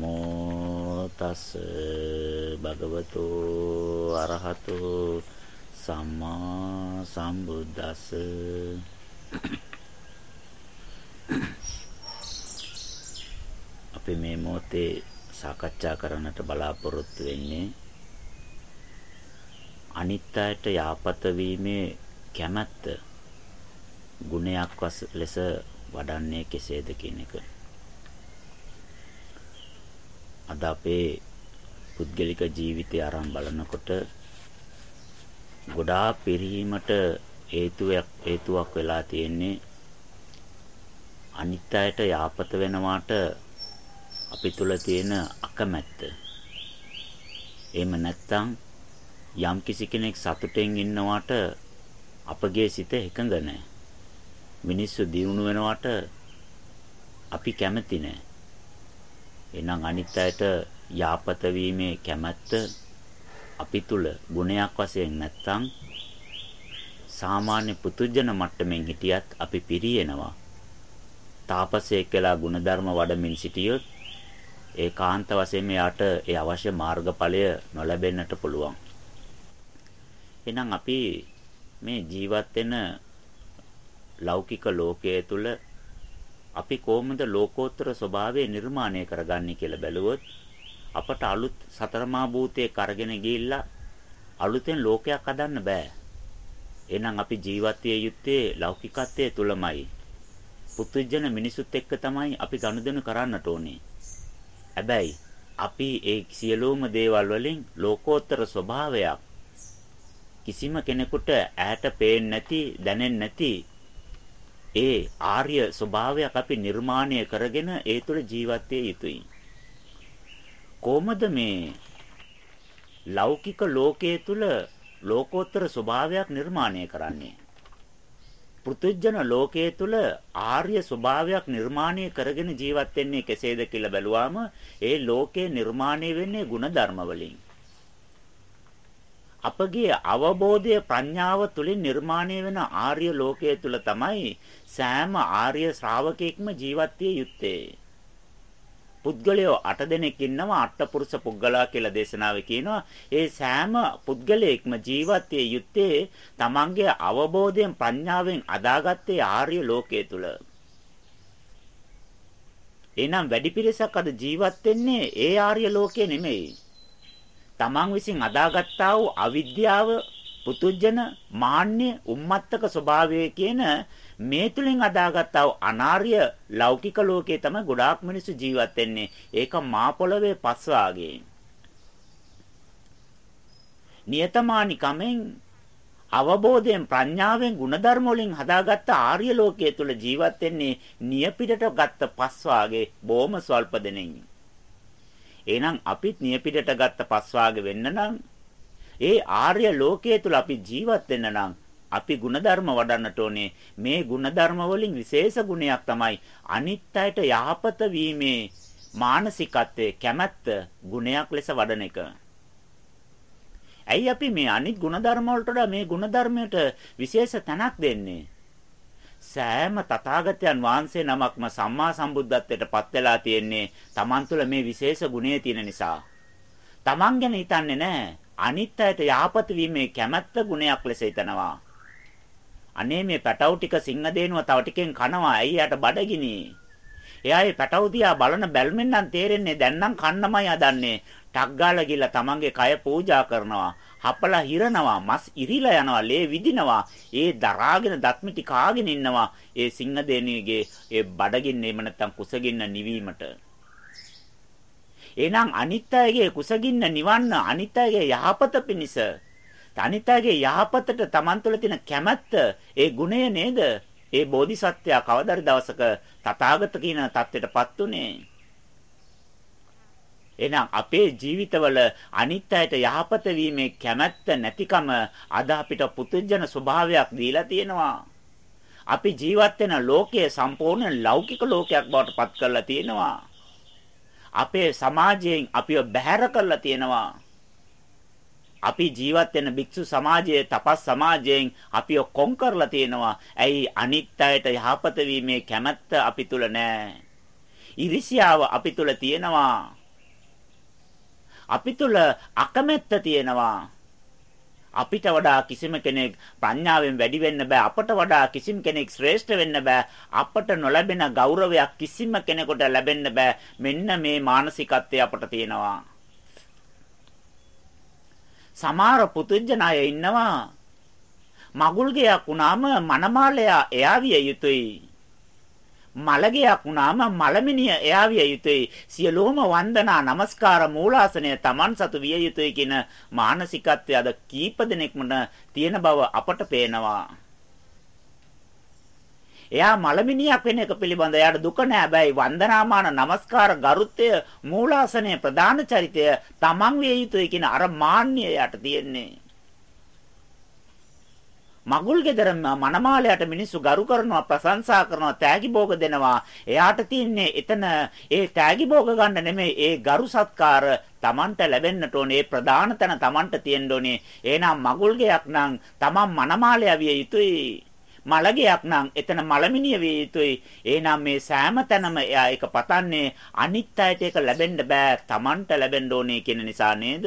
නමෝ තස් භගවතු අරහතු සම්මා සම්බුද්දස්ස අපි මේ මොහොතේ සාකච්ඡා කරන්නට බලාපොරොත්තු වෙන්නේ අනිත්‍යයට යාපත වීමේ කැමැත්ත ගුණයක් ලෙස වඩන්නේ කෙසේද කියන එක. අද අපේ පුද්ගලික ජීවිතය අරන් බලනකොට ගොඩාක් පිරීමට හේතුවක් හේතුවක් වෙලා තියෙන්නේ අනිත්‍යයට යාපත වෙනවාට අපි තුල තියෙන අකමැත්ත. එහෙම නැත්නම් යම් කිසි කෙනෙක් සතුටෙන් ඉන්නවට අපගේ සිත එකඟ නැහැ. මිනිස්සු දියුණු වෙනවට අපි කැමති නැහැ. එහෙනම් අනිත් අයට යාපත වීමේ කැමැත්ත අපි තුල ගුණයක් වශයෙන් නැත්තම් සාමාන්‍ය පුතුජන මට්ටමින් හිටියත් අපි පිරියෙනවා. තාපසයෙක් කියලා ಗುಣධර්ම වඩමින් සිටියොත් ඒකාන්ත වශයෙන් එයාට ඒ අවශ්‍ය මාර්ගඵලය නොලැබෙන්නට පුළුවන්. එහෙනම් අපි මේ ජීවත් වෙන ලෞකික ලෝකයේ තුල අපි කොහොමද ලෝකෝත්තර ස්වභාවය නිර්මාණය කරගන්නේ කියලා බැලුවොත් අපට අලුත් සතරමා භූතයේ කරගෙන ගිහිල්ලා අලුතෙන් ලෝකයක් හදන්න බෑ. එහෙනම් අපි ජීවත් විය යුත්තේ ලෞකිකත්වයේ තුලමයි. පුදුජන මිනිසුත් එක්ක තමයි අපි ගනුදෙනු කරන්නට ඕනේ. හැබැයි අපි ඒ සියලුම දේවල් වලින් ලෝකෝත්තර ස්වභාවයක් කිසිම කෙනෙකුට ඈට පේන්නේ නැති දැනෙන්නේ නැති ඒ ආර්ය ස්වභාවයක් අපි නිර්මාණය කරගෙන ඒ තුළ ජීවත් විය යුතුයි. කොහොමද මේ ලෞකික ලෝකයේ තුල ලෝකෝත්තර ස්වභාවයක් නිර්මාණය කරන්නේ? පෘථුජන ලෝකයේ තුල ආර්ය ස්වභාවයක් නිර්මාණය කරගෙන ජීවත් වෙන්නේ කෙසේද කියලා බැලුවාම ඒ ලෝකේ නිර්මාණය වෙන්නේ ಗುಣධර්ම වලින්. අපගේ අවබෝධය ප්‍රඥාව තුලින් නිර්මාණය වෙන ආර්ය ලෝකයේ තුල තමයි සෑම ආර්ය ශ්‍රාවකෙක්ම ජීවත් විය යුත්තේ. පුද්ගලයෝ 8 දෙනෙක් ඉන්නවා අට්ඨපුරුෂ පුද්ගලා කියලා දේශනාවේ කියනවා. ඒ සෑම පුද්ගලයෙක්ම ජීවත් විය යුත්තේ තමන්ගේ අවබෝධයෙන් ප්‍රඥාවෙන් අදාගත්තේ ආර්ය ලෝකයේ තුල. එහෙනම් වැඩි පිරිසක් අද ජීවත් වෙන්නේ ඒ ආර්ය ලෝකේ නෙමෙයි. තමන් විසින් අදාගත්තා වූ අවිද්‍යාව, පුතුජන, මාන්නය, උම්මත්තක ස්වභාවය කියන මේ තුලින් අදාගත්තා වූ අනාර්ය ලෞකික ලෝකයේ තමයි ගොඩාක් මිනිස්සු ජීවත් වෙන්නේ. ඒක මා පොළවේ පස් වාගේ. නියතමානිකමෙන් අවබෝධයෙන් ප්‍රඥාවෙන් ಗುಣධර්ම වලින් හදාගත්ත ආර්ය ලෝකයේ තුල ජීවත් වෙන්නේ නියපිටට ගත්ත පස් වාගේ බොහොම ස්වල්ප දෙනෙක්. එහෙනම් අපිත් නියපිටට ගත්ත පස්වාගේ වෙන්න නම් ඒ ආර්ය ලෝකයේ තුල අපි ජීවත් වෙන්න නම් අපි ಗುಣධර්ම වඩන්නට ඕනේ. මේ ಗುಣධර්ම වලින් විශේෂ ගුණයක් තමයි අනිත්‍යයට යහපත වීමේ මානසිකත්වයේ කැමැත්ත ගුණයක් ලෙස වඩන එක. ඇයි අපි මේ අනිත් ಗುಣධර්ම වලට මේ ಗುಣධර්මයට විශේෂ තැනක් දෙන්නේ? සෑම තථාගතයන් වහන්සේ නමක්ම සම්මා සම්බුද්ධත්වයට පත් වෙලා තියෙන්නේ Taman තුල මේ විශේෂ ගුණය තියෙන නිසා. Taman ගැන හිතන්නේ නැහැ. අනිත්‍යයට යාපත වීමේ කැමැත්ත ගුණයක් ලෙස හිතනවා. අනේ මේ පැටවු ටික සිංහ දේනුව තව ටිකෙන් කනවා. ඇයි යාට බඩගිනි? එයා ඒ පැටවු දිහා බලන බැල්මෙන් නම් තේරෙන්නේ දැන් නම් කන්නමයි හදන්නේ. ටක් ගාලා ගිහලා තමන්ගේ කය පූජා කරනවා. හපලා හිරනවා, මස් ඉරිලා යනවා, ලේ විදිනවා. ඒ දරාගෙන දත්මිටි කාගෙන ඉන්නවා. ඒ සිංහ දේනුවගේ ඒ බඩගින්න එම නැත්තම් කුසගින්න නිවීමට. එහෙනම් අනිත්‍යයේ කුසගින්න නිවන්න අනිත්‍යයේ යහපත පිණිස අනිත්‍යයේ යහපතට Taman තුළ තියෙන කැමැත්ත ඒ ගුණය නේද? ඒ බෝධිසත්වයා කවදාද දවසක තථාගත කියන தත්ත්වයටපත් උනේ. එහෙනම් අපේ ජීවිතවල අනිත්‍යයට යහපත වීමේ කැමැත්ත නැතිකම අද අපිට පුදුජන ස්වභාවයක් දීලා තියෙනවා. අපි ජීවත් වෙන ලෝකය සම්පූර්ණ ලෞකික ලෝකයක් බවට පත් කරලා තියෙනවා. අපේ සමාජයෙන් අපිව බැහැර කරලා තියෙනවා. අපි ජීවත් වෙන භික්ෂු සමාජයේ තපස් සමාජයෙන් අපිව කොන් කරලා තියෙනවා. ඇයි අනිත්‍යයට යහපත වීමේ කැමැත්ත අපි තුල නැහැ. ඉරිසියාව අපි තුල තියෙනවා. අපි තුල අකමැත්ත තියෙනවා. අපිට වඩා කිසිම කෙනෙක් ප්‍රඥාවෙන් වැඩි වෙන්න බෑ. අපට වඩා කිසිම කෙනෙක් ශ්‍රේෂ්ඨ වෙන්න බෑ. අපට නොලැබෙන ගෞරවයක් කිසිම කෙනෙකුට ලැබෙන්න බෑ. මෙන්න මේ මානසිකත්වය අපට තියෙනවා. සමහර පුතුජන අය ඉන්නවා. මගුල් ගයක් වුණාම මනමාලයා එයා විය යුතුයි. මලගයක් වුණාම මලමිනිය එයා විය යුතුයි සියලුම වන්දනා නමස්කාර මූලාසනය Taman සතු විය යුතුයි කියන මානසිකත්වය අද කීප දෙනෙක්ම තියෙන බව අපට පේනවා එයා මලමිනියක් වෙන එක පිළිබඳ එයාට දුක නෑ. හැබැයි වන්දනාමාන නමස්කාර ගරුත්වය මූලාසනයේ ප්‍රධාන චරිතය තමන් විය යුතුයි කියන අර මාන්නය එයාට තියෙන්නේ. මගුල් ගෙදර මනමාලයට මිනිස්සු ගරු කරනවා ප්‍රශංසා කරනවා තෑගි භෝග දෙනවා එයාට තියන්නේ එතන ඒ තෑගි භෝග ගන්න නෙමෙයි ඒ ගරු සත්කාර Tamanට ලැබෙන්නට ඕනේ ප්‍රධාන තැන Tamanට තියෙන්න ඕනේ එහෙනම් මගුල් ගෙයක් නම් Taman මනමාලය විය යුතුයි මලගයක් නම් එතන මලමිනිය විය යුතුයි. එහෙනම් මේ සෑම තැනම එයා ඒක පතන්නේ අනිත් අයට ඒක ලැබෙන්න බෑ. Tamanට ලැබෙන්න ඕනේ කියන නිසා නේද?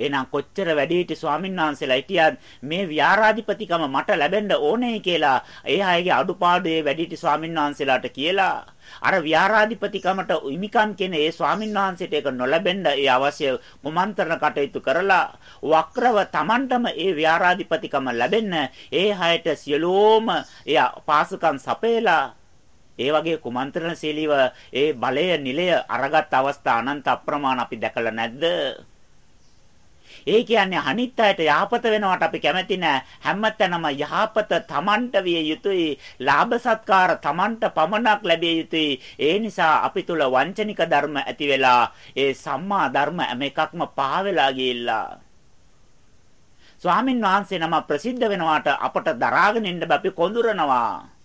එහෙනම් කොච්චර වැඩිහිටි ස්වාමීන් වහන්සේලා හිටියත් මේ විහාරාධිපතිකම මට ලැබෙන්න ඕනේ කියලා ඒ අයගේ අඩුපාඩු ඒ වැඩිහිටි ස්වාමීන් වහන්සේලාට කියලා. අර විහාරාධිපතිකමට උයිමිකම් කියන ඒ ස්වාමීන් වහන්සේට ඒක නොලැබෙන්න ඒ අවශ්‍ය කුමන්ත්‍රණ කටයුතු කරලා වක්‍රව Tamanටම ඒ විහාරාධිපතිකම ලැබෙන්න ඒ හයට සියලෝම ඒ පාසුකම් සපේලා ඒ වගේ කුමන්ත්‍රණශීලීව ඒ බලය නිලය අරගත් අවස්ථා අනන්ත අප්‍රමාණ අපි දැකලා නැද්ද? ඒ කියන්නේ අනිත් අයට යහපත වෙනවට අපි කැමති නෑ. හැමතැනම යහපත Tamanට විය යුතුයි. ලාභ සත්කාර Tamanට පමණක් ලැබිය යුතුයි. ඒ නිසා අපි තුල වංචනික ධර්ම ඇති වෙලා ඒ සම්මා ධර්ම හැම එකක්ම පහ වෙලා ගිහිල්ලා ස්වාමින් වහන්සේ නම ප්‍රසිද්ධ වෙනවාට අපට දරාගෙන ඉන්න බැපි කොඳුරනවා.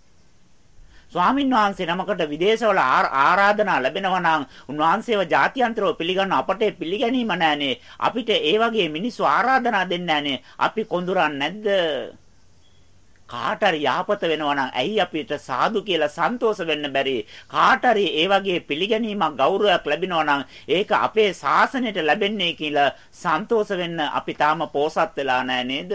ස්වාමින් වහන්සේ නමකට විදේශවල ආරාධනා ලැබෙනවා නම් උන්වහන්සේව ජාත්‍යන්තරව පිළිගන්න අපට පිළිගැනීම නැහනේ. අපිට ඒ වගේ මිනිස්සු ආරාධනා දෙන්නේ නැහනේ. අපි කොඳුරන්නේ නැද්ද? කාට හරි යහපත වෙනවා නම් ඇයි අපිට සාදු කියලා සන්තෝෂ වෙන්න බැරි කාට හරි ඒ වගේ පිළිගැනීමක් ගෞරවයක් ලැබෙනවා නම් ඒක අපේ ශාසනයට ලැබෙන්නේ කියලා සන්තෝෂ වෙන්න අපි තාම පෝසත් වෙලා නැහැ නේද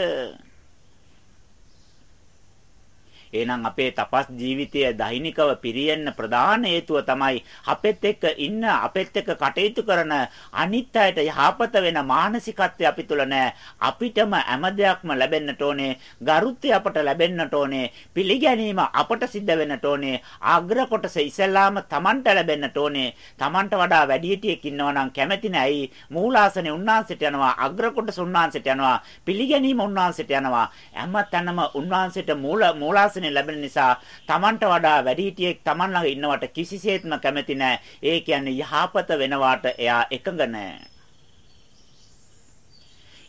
එහෙනම් අපේ තපස් ජීවිතය දෛනිකව පිරියෙන්න ප්‍රධාන හේතුව තමයි අපෙත් එක්ක ඉන්න අපෙත් එක්ක කටයුතු කරන අනිත් අයට යහපත වෙන මානසිකත්වය අපි තුල නැහැ. අපිටම හැම දෙයක්ම ලැබෙන්නට ඕනේ. ගරුත්වය අපට ලැබෙන්නට ඕනේ. පිළිගැනීම අපට සිද්ධ වෙන්නට ඕනේ. අග්‍ර කොටස ඉස්සෙල්ලාම Tamanට ලැබෙන්නට ඕනේ. Tamanට වඩා වැඩිහිටියෙක් ඉන්නවා නම් කැමැති නැයි. මූලාසනේ උන්වහන්සේට යනවා. අග්‍ර කොටස උන්වහන්සේට යනවා. පිළිගැනීම උන්වහන්සේට යනවා. හැම තැනම උන්වහන්සේට මූල මූලාසනේ ශාසනය ලැබෙන නිසා Tamanට වඩා වැඩිහිටියෙක් Taman ළඟ ඉන්නවට කිසිසේත්ම කැමති නැහැ. ඒ කියන්නේ යහපත වෙනවාට එයා එකඟ නැහැ.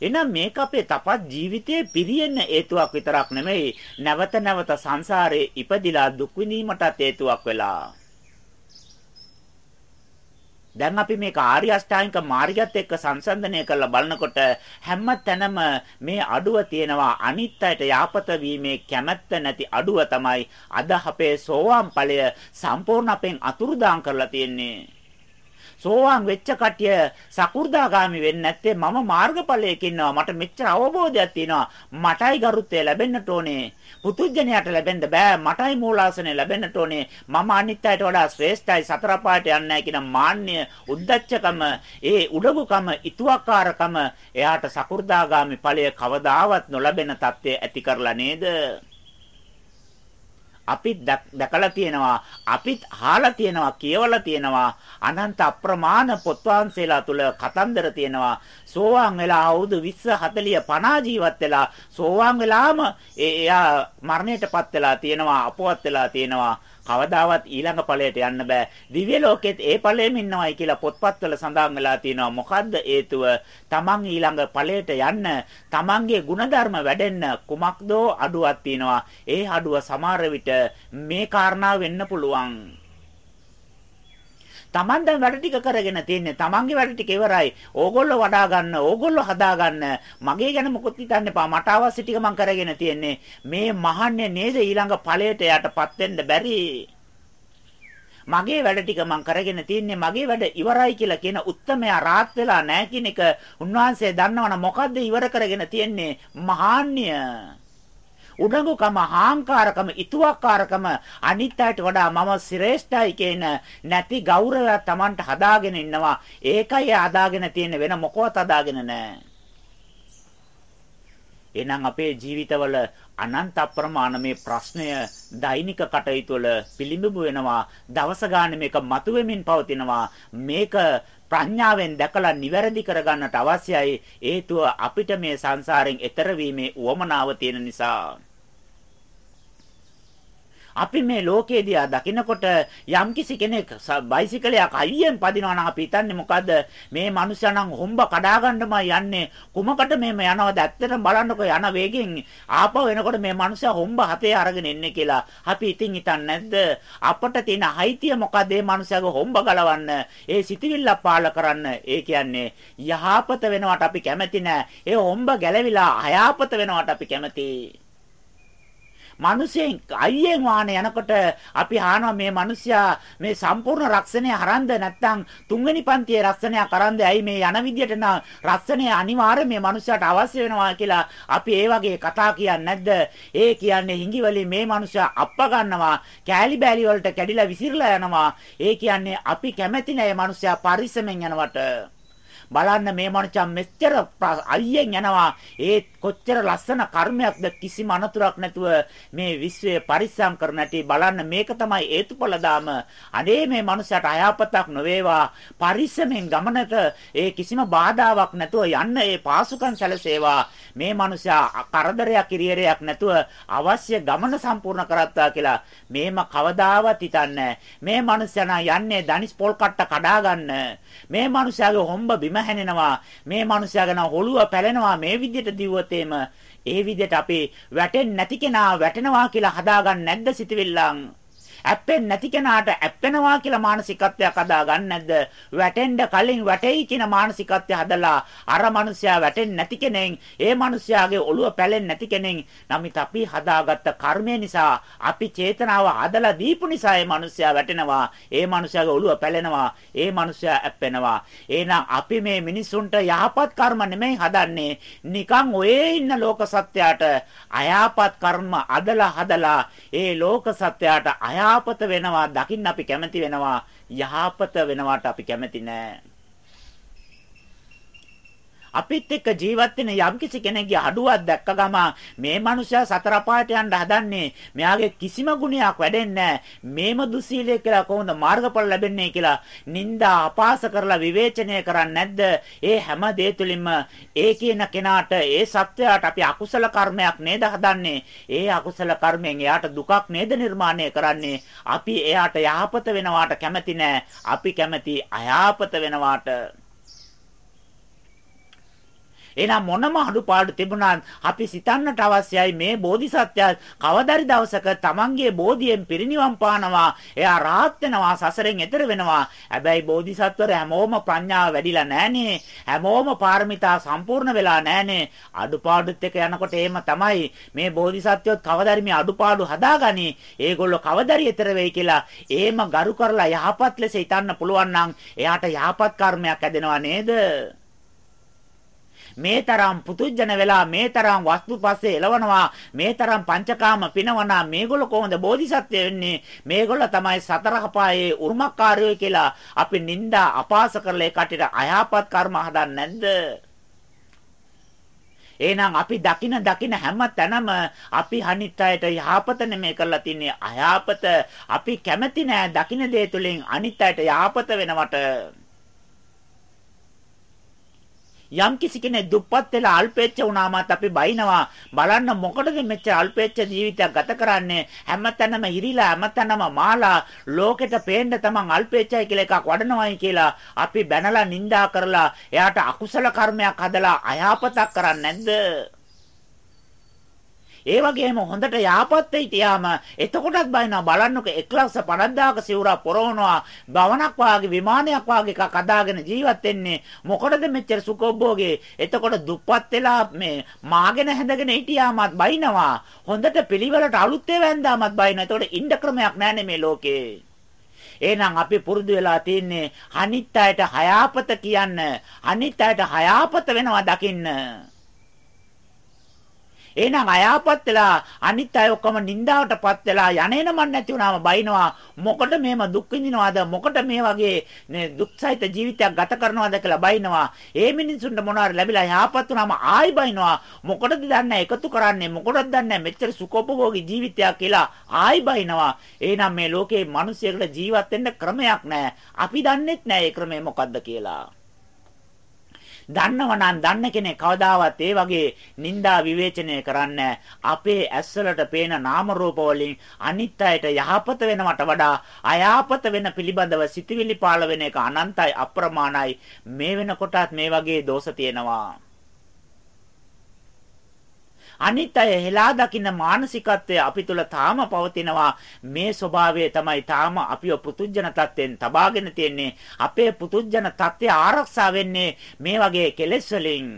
එහෙනම් මේක අපේ තපත් ජීවිතයේ පිරියෙන්න හේතුවක් විතරක් නෙමෙයි නැවත නැවත සංසාරේ ඉපදිලා දුක් විඳීමටත් හේතුවක් වෙලා දැන් අපි මේක ආර්ය අෂ්ටාංගික මාර්ගයත් එක්ක සංසන්දනය කරලා බලනකොට හැම තැනම මේ අඩුව තියෙනවා. අනිත් අයට යාපත වීමේ කැමැත්ත නැති අඩුව තමයි අද අපේ සෝවාන් ඵලය සම්පූර්ණ අපෙන් අතුරුදාන් කරලා තියෙන්නේ. සෝවාන් වෙච්ච කටිය සකු르දාගාමි වෙන්නේ නැත්තේ මම මාර්ගඵලයක ඉන්නවා. මට මෙච්චර අවබෝධයක් තියෙනවා. මටයි ගරුත්වය ලැබෙන්නට ඕනේ. පුතුජණයට ලැබෙන්න බෑ. මටයි මූලාසනය ලැබෙන්නට ඕනේ. මම අනිත් අයට වඩා ශ්‍රේෂ්ඨයි. සතර පාට යන්නේ නැහැ කියන මාන්නය උද්දච්චකම ඒ උඩඟුකම ඉතුවක්කාරකම එයාට සකු르දාගාමි ඵලය කවදාවත් නොලැබෙන තත්ත්වය ඇති කරලා නේද? අපිත් දැකලා තියෙනවා අපිත් අහලා තියෙනවා කියවලා තියෙනවා අනන්ත අප්‍රමාණ පොත්වහන්සේලා තුල කතන්දර තියෙනවා. සෝවාන් වෙලා අවුරුදු 20 40 50 ජීවත් වෙලා සෝවාන් වෙලාම එයා මරණයටපත් වෙලා තියෙනවා අපවත් වෙලා තියෙනවා කවදාවත් ඊළඟ ඵලයට යන්න බෑ. දිව්‍ය ලෝකෙත් ඒ ඵලෙම ඉන්නවයි කියලා පොත්පත්වල සඳහන් වෙලා තියෙනවා. මොකද්ද හේතුව? තමන් ඊළඟ ඵලයට යන්න, තමන්ගේ ಗುಣධර්ම වැඩෙන්න කුමක්දෝ අඩුවක් තියෙනවා. ඒ අඩුව සමහර විට මේ කාරණාව වෙන්න පුළුවන්. Taman දැන් වැඩ ටික කරගෙන තියන්නේ. Tamanගේ වැඩ ටික ඉවරයි. ඕගොල්ලෝ වඩා ගන්න, ඕගොල්ලෝ හදා ගන්න. මගේ ගැන මොකොත් හිතන්න එපා. මට අවශ්‍ය ටික මං කරගෙන තියන්නේ. මේ මහන්නේ නේද ඊළඟ ඵලයට යටපත් වෙන්න බැරි. මගේ වැඩ ටික මං කරගෙන තියන්නේ මගේ වැඩ ඉවරයි කියලා කියන උත්තමයා රාත් වෙලා නැහැ කියන එක උන්වහන්සේ දන්නවනම් මොකද්ද ඉවර කරගෙන තියන්නේ මහාන්‍ය උඩඟුකම හාංකාරකම ඉතුවක්කාරකම අනිත් අයට වඩා මම ශ්‍රේෂ්ඨයි කියන නැති ගෞරවයක් Tamanට හදාගෙන ඉන්නවා. ඒකයි හදාගෙන තියෙන වෙන මොකවත් හදාගෙන නැහැ. එහෙනම් අපේ ජීවිතවල අනන්ත අප්‍රමාණ මේ ප්‍රශ්නය දෛනික කටයුතු වල පිළිඹු වෙනවා දවස ගානේ මේක මතුවෙමින් පවතිනවා. මේක ප්‍රඥාවෙන් දැකලා නිවැරදි කරගන්නට අවශ්‍යයි. හේතුව අපිට මේ සංසාරයෙන් එතර වීමේ උවමනාව තියෙන නිසා. අපි මේ ලෝකයේ දිහා දකිනකොට යම්කිසි කෙනෙක් බයිසිකලයක් අයියෙන් පදිනවා නම් අපි හිතන්නේ මොකද්ද? මේ මනුස්සයා නම් හොම්බ කඩා ගන්නම යන්නේ. කුමකට මේම යනවද? ඇත්තටම බලන්නකො යන වේගෙන් ආපහු එනකොට මේ මනුස්සයා හොම්බ හතේ අරගෙන එන්නේ කියලා අපි ඉතින් හිතන්නේ නැද්ද? අපට තියෙන අයිතිය මොකද මේ මනුස්සයාගේ හොම්බ ගලවන්න ඒ සිටිවිල්ල පාල කරන්න. ඒ කියන්නේ යහපත වෙනවට අපි කැමති නෑ. ඒ හොම්බ ගැලවිලා අයාපත වෙනවට අපි කැමතියි. මිනිසෙන් අයියෙන් වාහනේ යනකොට අපි අහනවා මේ මිනිස්සයා මේ සම්පූර්ණ රක්ෂණය හරන්ද නැත්නම් තුන්වෙනි පන්තියේ රක්ෂණය කරන්ද? ඇයි මේ යන විදියට නම් රක්ෂණය අනිවාර්ය මේ මිනිස්සයාට අවශ්‍ය වෙනවා කියලා අපි ඒ වගේ කතා කියන්නේ නැද්ද? ඒ කියන්නේ හිඟි වලින් මේ මිනිස්සයා අප්ප ගන්නවා කෑලි බෑලි වලට කැඩිලා විසිරලා යනවා. ඒ කියන්නේ අපි කැමැති නෑ මේ මිනිස්සයා පරිස්සමෙන් යනවට. බලන්න මේ මනුස්සයා මෙච්චර අයියෙන් යනවා. ඒ කොච්චර ලස්සන කර්මයක්ද කිසිම අනතුරක් නැතුව මේ විශ්වය පරිස්සම් කරන ඇටි බලන්න. මේක තමයි හේතුඵල දාම අනේ මේ මනුස්සයාට අයාපතක් නොවේවා. පරිස්සමෙන් ගමනට ඒ කිසිම බාධාවක් නැතුව යන්න ඒ පාසුකම් සැලසේවා. මේ මනුස්සයා කරදරයක් කිරියරයක් නැතුව අවශ්‍ය ගමන සම්පූර්ණ කරත්තා කියලා මේම කවදාවත් හිතන්නේ මේ මනුස්සයා යන්නේ දනිස් පොල් කට්ට කඩා ගන්න. මේ මනුස්සයාගේ හොම්බ බිම හැනෙනවා. මේ මනුස්සයා ගැන හොළුව පැලෙනවා. මේ විදිහට දිව්වොත් ඒ විදිහට අපි වැටෙන්නේ නැති කෙනා වැටෙනවා කියලා හදාගන්න නැද්ද සිතවිල්ලන්? ඇප්පෙන්නේ නැති කෙනාට ඇප්පෙනවා කියලා මානසිකත්වයක් හදා ගන්න නැද්ද? වැටෙන්න කලින් වැටෙයි කියන මානසිකත්වය හදලා අර මිනිසයා වැටෙන්නේ නැති කෙනෙක්, ඒ මිනිසයාගේ ඔළුව පැලෙන්නේ නැති කෙනෙක්. නමුත් අපි හදාගත්ත කර්මය නිසා, අපි චේතනාව හදලා දීපු නිසා ඒ මිනිසයා වැටෙනවා. ඒ මිනිසයාගේ ඔළුව පැලෙනවා. ඒ මිනිසයා ඇප්පෙනවා. එහෙනම් අපි මේ මිනිසුන්ට යහපත් කර්ම නෙමෙයි හදන්නේ. නිකන් ඔයේ ඉන්න ලෝක සත්‍යයට අයහපත් කර්ම අදලා හදලා ඒ ලෝක සත්‍යයට අයහපත් යහපත වෙනවා දකින්න අපි කැමති වෙනවා යහපත වෙනවට අපි කැමති නෑ. අපිත් එක්ක ජීවත් වෙන යම්කිසි කෙනෙක්ගේ අඩුවක් දැක්ක ගම මේ මනුස්සයා සතර පායට යන්න හදන්නේ. මෙයාගේ කිසිම ගුණයක් වැඩෙන්නේ මේම දුසීලයේ කියලා කොහොමද මාර්ගඵල ලැබෙන්නේ කියලා නිന്ദා අපාස කරලා විවේචනය කරන්නේ නැද්ද? ඒ හැම දේ තුලින්ම ඒ කියන කෙනාට ඒ සත්‍යයට අපි අකුසල කර්මයක් නේද හදන්නේ? ඒ අකුසල කර්මෙන් එයාට දුකක් නේද නිර්මාණය කරන්නේ? අපි එයාට යහපත වෙනවාට කැමති නෑ අපි කැමති අයහපත වෙනවාට එහෙනම් මොනම අඩුපාඩු තිබුණත් අපි සිතන්නට අවශ්‍යයි මේ බෝධිසත්වයා කවදාරි දවසක තමන්ගේ බෝධියෙන් පිරිනිවන් පානවා. එයා රාහත් වෙනවා සසරෙන් එතර වෙනවා. හැබැයි බෝධිසත්වර හැමෝම ප්‍රඥාව වැඩිලා නැහනේ. හැමෝම පාරමිතා සම්පූර්ණ වෙලා නැහනේ. අඩුපාඩුත් එක යනකොට එහෙම තමයි මේ බෝධිසත්වයොත් කවදාරි මේ අඩුපාඩු හදාගනි. ඒගොල්ලෝ කවදාරි එතර වෙයි කියලා එහෙම ගරු කරලා යහපත් ලෙස හිතන්න පුළුවන් නම් එයාට යහපත් කර්මයක් ඇදෙනවා නේද? මේ තරම් පුතුජන වෙලා මේ තරම් වස්තු පස්සේ එලවනවා මේ තරම් පංචකාම පිනවනා මේගොල්ලෝ කොහොමද බෝධිසත්වය වෙන්නේ? මේගොල්ලෝ තමයි සතර අපායේ උරුමකාරයෝ කියලා අපි නිନ୍ଦා අපාස කරලා ඒ කටියට අයාපත් කර්ම හදන්නේ නැද්ද? එහෙනම් අපි දකින දකින හැම තැනම අපි අනිත් අයට යහපත නෙමෙයි කරලා තින්නේ අයහපත. අපි කැමති නෑ දකින දේ තුලින් අනිත් අයට යහපත වෙනවට. යම් කිසි කෙනෙක් දුප්පත් වෙලා අල්පෙච්ච වුණාමත් අපි බයිනවා. බලන්න මොකටද මෙච්චර අල්පෙච්ච ජීවිතයක් ගත කරන්නේ? හැමතැනම ඉරිලා හැමතැනම මාලා. ලෝකෙට පේන්න තමන් අල්පෙච්චයි කියලා එකක් වඩනවායි කියලා අපි බැනලා නිඳා කරලා එයාට අකුසල කර්මයක් හදලා අයාපතක් කරන්නේ නැද්ද? ඒ වගේම හොඳට යාපත් වෙයි තියාම එතකොටත් බයිනවා බලන්නකො 150000ක සිවුරා පොරවනවා භවනක් වාගේ විමානයක් වාගේ එකක් අදාගෙන ජීවත් වෙන්නේ මොකටද මෙච්චර සුඛෝභෝගේ එතකොට දුප්පත් වෙලා මේ මාගෙන හැඳගෙන හිටියාමත් බයිනවා හොඳට පිළිවෙලට අලුත් ඒවා ඇඳාමත් බයිනවා එතකොට ඉන්න ක්‍රමයක් නැහැ මේ ලෝකේ එහෙනම් අපි පුරුදු වෙලා තින්නේ අනිත් අයට හයාපත කියන්න. අනිත් අයට හයාපත වෙනවා දකින්න. එහෙනම් අයාපත් වෙලා අනිත් අය ඔක්කොම නින්දාවටපත් වෙලා යන්නේන මන් නැති වුණාම බයිනවා මොකට මේම දුක් විඳිනවද? මොකට මේ වගේ දුක්සහිත ජීවිතයක් ගත කරනවද කියලා බයිනවා. ඒ මිනිසුන්ට මොනවාරි ලැබිලා යහපත් වුණාම ආයි බයිනවා. මොකටද දන්නේ එකතු කරන්නේ මොකටද දන්නේ මෙච්චර සුඛෝපභෝගී ජීවිතයක් කියලා ආයි බයිනවා. එහෙනම් මේ ලෝකේ මිනිස්සුන්ට ජීවත් වෙන්න ක්‍රමයක් නැහැ. අපි දන්නෙත් නැහැ ඒ ක්‍රමය මොකද්ද කියලා. දන්නවනම් දන්න කෙනෙක් කවදාවත් ඒ වගේ නිന്ദා විවේචනය කරන්නේ අපේ ඇස්වලට පේන නාම රූප වලින් අනිත් අයට යහපත වෙනවට වඩා අයහපත වෙන පිළිබඳව සිතවිලි පාළ වෙන එක අනන්තයි අප්‍රමාණයි. මේ වෙනකොටත් මේ වගේ දෝෂ තියෙනවා. අනිත් අය හෙලා දකින්න මානසිකත්වය අපි තුල තාම පවතිනවා. මේ ස්වභාවය තමයි තාම අපිව පුතුජන තත්ත්වෙන් තබාගෙන තියෙන්නේ. අපේ පුතුජන තත්ත්වය ආරක්ෂා වෙන්නේ මේ වගේ කෙලෙස් වලින්.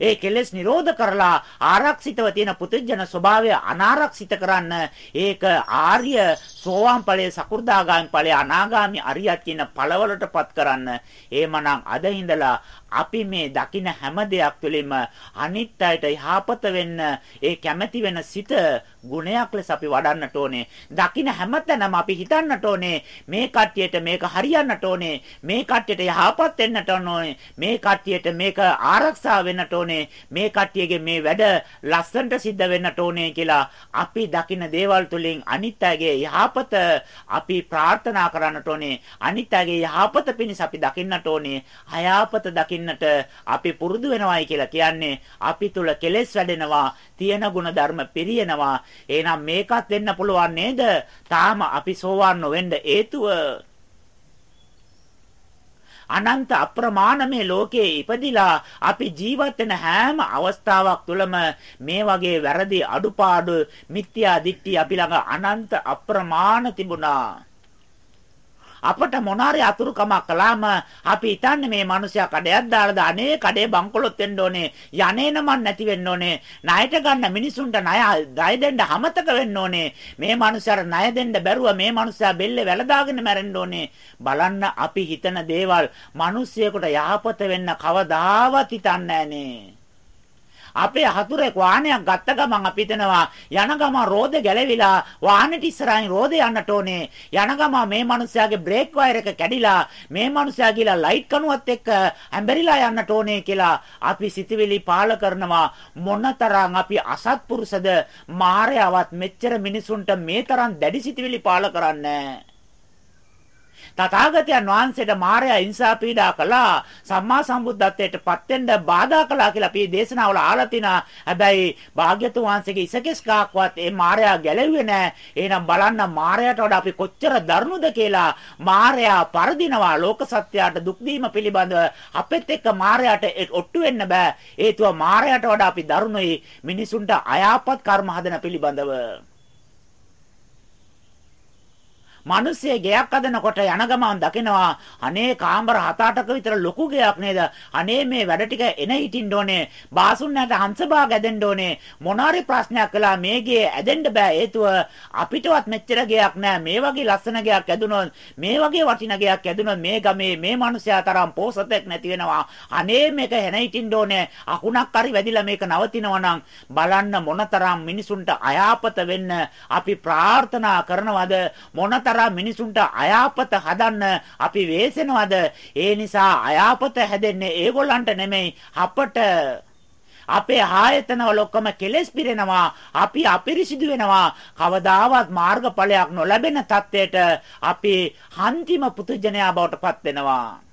ඒ කෙලෙස් නිරෝධ කරලා ආරක්ෂිතව තියෙන පුදුජන ස්වභාවය අනාරක්ෂිත කරන්න ඒක ආර්ය සෝවාන් ඵලයේ සකු르දාගාමි ඵලයේ අනාගාමි අරියත් කියන ඵලවලටපත් කරන්න එහෙමනම් අද ඉඳලා අපි මේ දකින හැම දෙයක් තුළින්ම අනිත් අයට යහපත වෙන්න ඒ කැමැති වෙන සිත ගුණයක් ලෙස අපි වඩන්නට ඕනේ. දකින හැමතැනම අපි හිතන්නට ඕනේ මේ කට්ටියට මේක හරියන්නට ඕනේ. මේ කට්ටියට යහපත් වෙන්නට ඕනේ. මේ කට්ටියට මේක ආරක්ෂා වෙන්නට ඕනේ. මේ කට්ටියගේ මේ වැඩ ලස්සනට සිද්ධ වෙන්නට ඕනේ කියලා අපි දකින දේවල් තුළින් අනිත් අයගේ යහපත අපි ප්‍රාර්ථනා කරන්නට ඕනේ. අනිත් අයගේ යහපත පිණිස අපි දකින්නට ඕනේ. අයහපත දකින්න දකින්නට අපි පුරුදු වෙනවයි කියලා කියන්නේ අපි තුල කෙලෙස් වැඩෙනවා තියෙන ගුණ ධර්ම පිරියනවා එහෙනම් මේකත් වෙන්න පුළුවන් නේද තාම අපි සෝවාන් නොවෙන්න හේතුව අනන්ත අප්‍රමාණ මේ ලෝකයේ ඉපදිලා අපි ජීවත් වෙන හැම අවස්ථාවක් තුළම මේ වගේ වැරදි අඩුපාඩු මිත්‍යා දිට්ඨි අපි ළඟ අනන්ත අප්‍රමාණ තිබුණා. අපට මොනාරි අතුරුකමක් කළාම අපි හිතන්නේ මේ මිනිසයා කඩයක් දාලාද? අනේ කඩේ බංකොලොත් වෙන්න ඕනේ. යන්නේ නමන් නැති වෙන්න ඕනේ. ණයට ගන්න මිනිසුන්ට ණය ණය දෙන්න හැමතක වෙන්න ඕනේ. මේ මිනිසයාට ණය දෙන්න බැරුව මේ මිනිසයා බෙල්ලේ වැලදාගෙන මැරෙන්න ඕනේ. බලන්න අපි හිතන දේවල් මිනිසියෙකුට යහපත වෙන්න කවදාවත් හිතන්නේ නැහනේ. අපේ හතුරෙක් වාහනයක් ගත්ත ගමන් අපි හිතනවා යන ගමන් රෝදේ ගැලවිලා වාහනේට ඉස්සරහින් රෝදේ යන්නට ඕනේ. යන ගමන් මේ මිනිස්යාගේ බ්‍රේක් වයර් එක කැඩිලා මේ මිනිස්යා ගිහලා ලයිට් කණුවත් එක්ක ඇඹරිලා යන්නට ඕනේ කියලා අපි සිතවිලි පාල කරනවා. මොනතරම් අපි අසත්පුරුෂද? මායයවත් මෙච්චර මිනිසුන්ට මේ තරම් දැඩි සිතවිලි පාල කරන්නේ. තථාගතයන් වහන්සේට මාරයා හිංසා පීඩා කළා. සම්මා සම්බුද්ධත්වයට පත් වෙන්න බාධා කළා කියලා අපි දේශනාවල අහලා තිනා. හැබැයි භාග්‍යතුන් වහන්සේගේ ඉසකෙස් කාක්වත් ඒ මාරයා ගැලෙව්වේ නැහැ. එහෙනම් බලන්න මාරයාට වඩා අපි කොච්චර දරුණුද කියලා මාරයා පරදිනවා ලෝක සත්‍යයට දුක් දීම පිළිබඳව. අපෙත් එක්ක මාරයාට ඔට්ටු වෙන්න බෑ. හේතුව මාරයාට වඩා අපි දරුණුයි. මිනිසුන්ට අයාපත් කර්ම හදන පිළිබඳව. මිනිස්සේ ගෙයක් හදනකොට යන ගමන් දකිනවා අනේ කාමර 7-8ක විතර ලොකු ගෙයක් නේද? අනේ මේ වැඩ ටික එන හිටින්න ඕනේ. බාසුන්නට හංසභාග ඇදෙන්න ඕනේ. මොනාරි ප්‍රශ්නයක් කළා මේ ගේ ඇදෙන්න බෑ හේතුව. අපිටවත් මෙච්චර ගෙයක් නෑ. මේ වගේ ලස්සන ගෙයක් ඇදුනොත් මේ වගේ වටින ගෙයක් ඇදුනොත් මේ ගමේ මේ මිනිසයා තරම් පෝසතෙක් නැති වෙනවා. අනේ මේක එන හිටින්න ඕනේ. අකුණක් හරි වැදිලා මේක නවතිනවා නම් බලන්න මොනතරම් මිනිසුන්ට අයාපත වෙන්න අපි ප්‍රාර්ථනා කරනවද? මොනතරම් තරම් මිනිසුන්ට අයාපත හදන්න අපි වෙසෙනවද? ඒ නිසා අයාපත හැදෙන්නේ ඒගොල්ලන්ට නෙමෙයි අපට. අපේ ආයතනවල ඔක්කොම කෙලෙස් පිරෙනවා අපි අපිරිසිදු වෙනවා කවදාවත් මාර්ගඵලයක් නොලැබෙන තත්ත්වයට අපි අන්තිම පුදුජනයා බවට පත් වෙනවා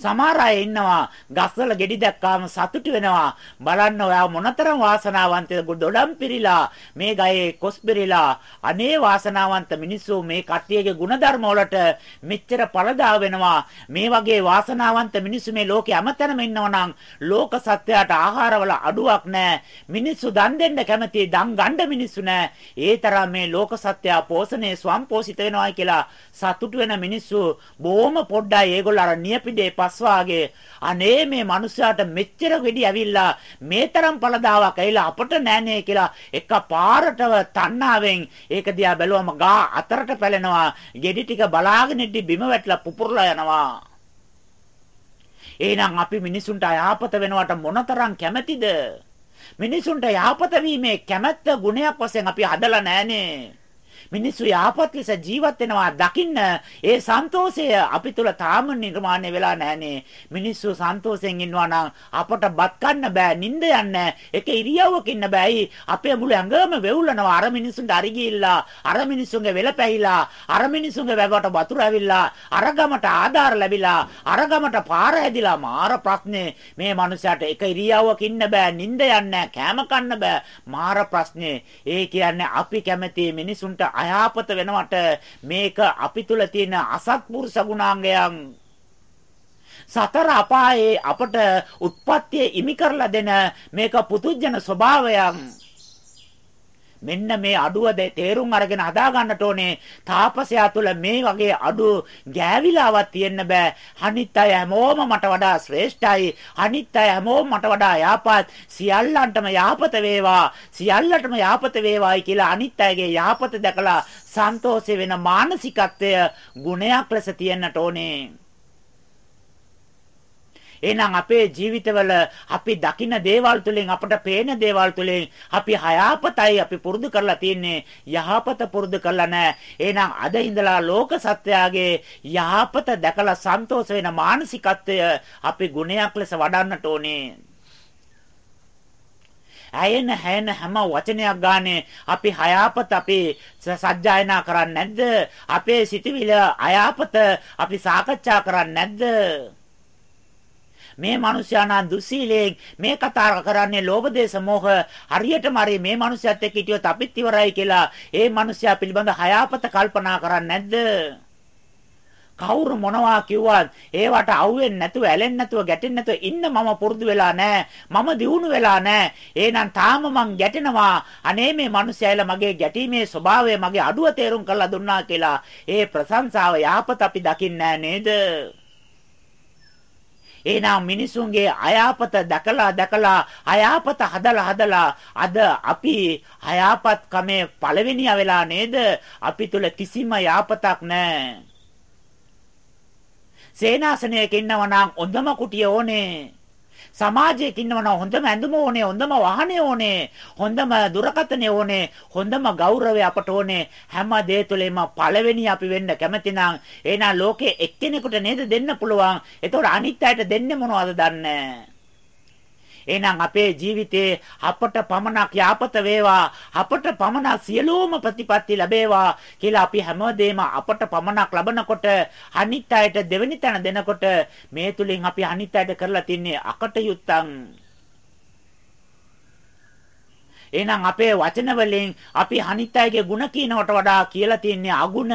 සමහර අය ඉන්නවා ගස්වල ගෙඩි දැක්කාම සතුටු වෙනවා. බලන්න ඔයා මොනතරම් වාසනාවන්තද ගොඩම් පිරීලා මේ ගයේ කොස් පිරීලා අනේ වාසනාවන්ත මිනිස්සු මේ කට්ටියගේ ಗುಣධර්ම වලට මෙච්චර පළදා වෙනවා. මේ වගේ වාසනාවන්ත මිනිස්සු මේ ලෝකේ අමතනම ඉන්නවනම් ලෝක සත්‍යයට ආහාරවල අඩුවක් නැහැ. මිනිස්සු දන් දෙන්න කැමති දන් ගන්න මිනිස්සු නැහැ. ඒ තරම් මේ ලෝක සත්‍ය පෝෂණය ස්වම් පෝෂිත වෙනවායි කියලා සතුටු වෙන මිනිස්සු බොහොම පොඩ්ඩයි ඒගොල්ලෝ අර නියපිඩේ පස්වාගේ අනේ මේ මිනිස්යාට මෙච්චර වෙඩි ඇවිල්ලා මේ තරම් පළදාවක් ඇවිල්ලා අපට නෑනේ කියලා එක පාරටව තණ්හාවෙන් ඒක දිහා බැලුවම ගා අතරට පැලෙනවා. ගෙඩි ටික බලාගෙන ඉඳි බිම වැටලා පුපුරලා යනවා. එහෙනම් අපි මිනිසුන්ට අයහපත වෙනවට මොනතරම් කැමැතිද? මිනිසුන්ට යහපත වීමේ කැමැත්ත ගුණයක් වශයෙන් අපි හදලා නැහනේ මිනිස්සු යහපත් ලෙස ජීවත් වෙනවා දකින්න ඒ සන්තෝෂය අපි තුල තාම නිර්මාණය වෙලා නැහනේ. මිනිස්සු සන්තෝෂයෙන් ඉන්නවා නම් අපට බත් කන්න බෑ නිින්ද යන්නේ එක ඉරියව්වක ඉන්න බෑයි. අපේ මුළු ඇඟම වෙවුලනවා. අර මිනිස්සුන්ට අරි ගිහිල්ලා අර මිනිස්සුන්ගේ වෙල පැහිලා අර මිනිස්සුන්ගේ වැවට වතුර ඇවිල්ලා අර ගමට ආධාර ලැබිලා අර ගමට පාර හැදිලා මාර ප්‍රශ්නේ. මේ මනුස්සයාට එක ඉරියව්වක ඉන්න බෑ නිින්ද යන්නේ කෑම කන්න බෑ. මාර ප්‍රශ්නේ. ඒ කියන්නේ අපි කැමති මිනිසුන්ට අයාපත වෙනවට මේක අපි තුල තියෙන අසත්පුරුෂ ගුණාංගයන් සතර අපායේ අපට උත්පත්තිය ඉමි කරලා දෙන මේක පුතුජන ස්වභාවයන්. මෙන්න මේ අඩුව තේරුම් අරගෙන හදා ගන්නට ඕනේ. තාපසයා තුළ මේ වගේ අඩු ගෑවිලාවක් තියෙන්න බෑ. අනිත් අය හැමෝම මට වඩා ශ්‍රේෂ්ඨයි. අනිත් අය හැමෝම මට වඩා යහපත් සියල්ලන්ටම යහපත වේවා. සියල්ලටම යහපත වේවායි කියලා අනිත් අයගේ යහපත දැකලා සන්තෝෂ වෙන මානසිකත්වය ගුණයක් ලෙස තියෙන්නට ඕනේ. එහෙනම් අපේ ජීවිතවල අපි දකින දේවල් තුළින් අපට පේන දේවල් තුළින් අපි හයාපතයි අපි පුරුදු කරලා තියෙන්නේ යහපත පුරුදු කරලා නැහැ. එහෙනම් අද ඉඳලා ලෝක සත්‍යයේ යහපත දැකලා සන්තෝෂ වෙන මානසිකත්වය අපි ගුණයක් ලෙස වඩන්නට ඕනේ. ඇයෙන හැන හැම වචනයක් ගානේ අපි හයාපත අපි සජ්ජායනා කරන්නේ නැද්ද? අපේ සිතවිල අයාපත අපි සාකච්ඡා කරන්නේ නැද්ද? මේ මිනිස්යානා දුස්සීලයෙන් මේ කතා කරන්නේ ලෝභ දේශ මොහ හරියටම හරි මේ මිනිස්යාත් එක්ක හිටියොත් අපිත් ඉවරයි කියලා ඒ මිනිස්යා පිළිබඳ හයාපත කල්පනා කරන්නේ නැද්ද? කවුරු මොනවා කිව්වත් ඒවට අහුවෙන්නේ නැතුව ඇලෙන්නේ නැතුව ගැටෙන්නේ නැතුව ඉන්න මම පුරුදු වෙලා නැහැ. මම දියුණු වෙලා නැහැ. එහෙනම් තාම මං ගැටෙනවා. අනේ මේ මිනිස්සයලා මගේ ගැටීමේ ස්වභාවය මගේ අඩුව තේරුම් කරලා දුන්නා කියලා. ඒ ප්‍රශංසාව යහපත අපි දකින්නේ නේද? එහෙනම් මිනිසුන්ගේ අයාපත දැකලා දැකලා අයාපත හදලා හදලා අද අපි අයාපත් කමේ පළවෙනිය වෙලා නේද? අපි තුල කිසිම යාපතක් නැහැ. සේනාසනයක ඉන්නවනම් හොඳම කුටිය ඕනේ. සමාජයක ඉන්නවනම් හොඳම ඇඳුම ඕනේ, හොඳම වාහනේ ඕනේ, හොඳම දුරකථනය ඕනේ, හොඳම ගෞරවය අපට ඕනේ. හැම දේ තුළෙම පළවෙනි අපි වෙන්න කැමති නම් එහෙනම් ලෝකේ එක්කෙනෙකුට නේද දෙන්න පුළුවන්. එතකොට අනිත් අයට දෙන්නේ මොනවද දන්නේ එහෙනම් අපේ ජීවිතේ අපට පමණක් යාපත වේවා අපට පමණක් සියලුම ප්‍රතිපatti ලැබේවා කියලා අපි හැමදේම අපට පමණක් ලබනකොට අනිත් අයට දෙවෙනි තැන දෙනකොට මේ තුලින් අපි අනිත් අයට කරලා තින්නේ අකටයුත්තන් එහෙනම් අපේ වචන වලින් අපි අනිත් අයගේ ಗುಣ කියනවට වඩා කියලා තින්නේ අගුණ.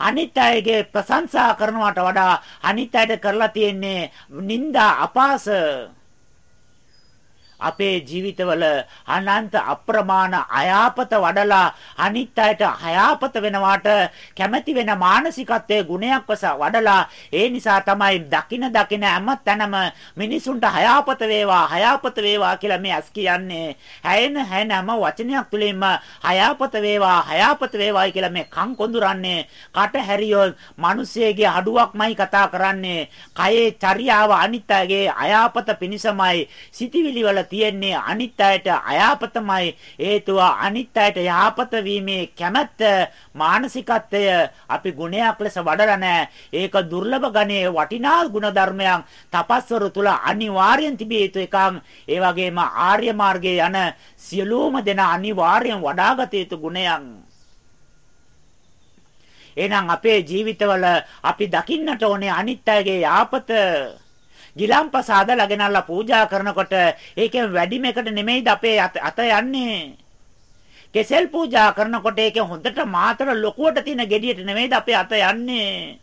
අනිත් අයගේ ප්‍රශංසා කරනවට වඩා අනිත් අයට කරලා තියන්නේ නිନ୍ଦා අපාස. අපේ ජීවිතවල අනන්ත අප්‍රමාණ අයාපත වඩලා අනිත් අයට අයාපත වෙනවාට කැමැති වෙන මානසිකත්වයේ ගුණයක් වඩලා ඒ නිසා තමයි දකින දකින හැම තැනම මිනිසුන්ට හයාපත වේවා හයාපත වේවා කියලා මේ ඇස් කියන්නේ. හැයෙන හැන හැම වචනයක් තුළින්ම හයාපත වේවා හයාපත වේවායි කියලා මේ කන් කොඳුරන්නේ. කට හැරියොත් මිනිස්සෙගේ අඩුවක්මයි කතා කරන්නේ. කයේ චර්යාව අනිත් අයගේ අයාපත පිණිසමයි. සිටිවිලි වල තියෙන්නේ අනිත් අයට අයාපතමයි. හේතුව අනිත් අයට යහපත වීමේ කැමැත්ත මානසිකත්වය අපි ගුණයක් ලෙස වඩලා නැහැ. ඒක දුර්ලභ ගණයේ වටිනා ගුණ ධර්මයන් තපස්වරු තුල අනිවාර්යෙන් තිබිය යුතු එකක්. ඒ වගේම ආර්ය මාර්ගයේ යන සියලුම දෙනා අනිවාර්යෙන් වඩාගත යුතු ගුණයන්. එහෙනම් අපේ ජීවිතවල අපි දකින්නට ඕනේ අනිත් අයගේ යාපත. ගිලම්පස හදලා ගෙනල්ලා පූජා කරනකොට ඒකෙන් වැඩිම එකට නෙමෙයිද අපේ අත යන්නේ. කෙසෙල් පූජා කරනකොට ඒකෙන් හොඳට මාතර ලොකුවට තියෙන gediයට නෙමෙයිද අපේ අත යන්නේ.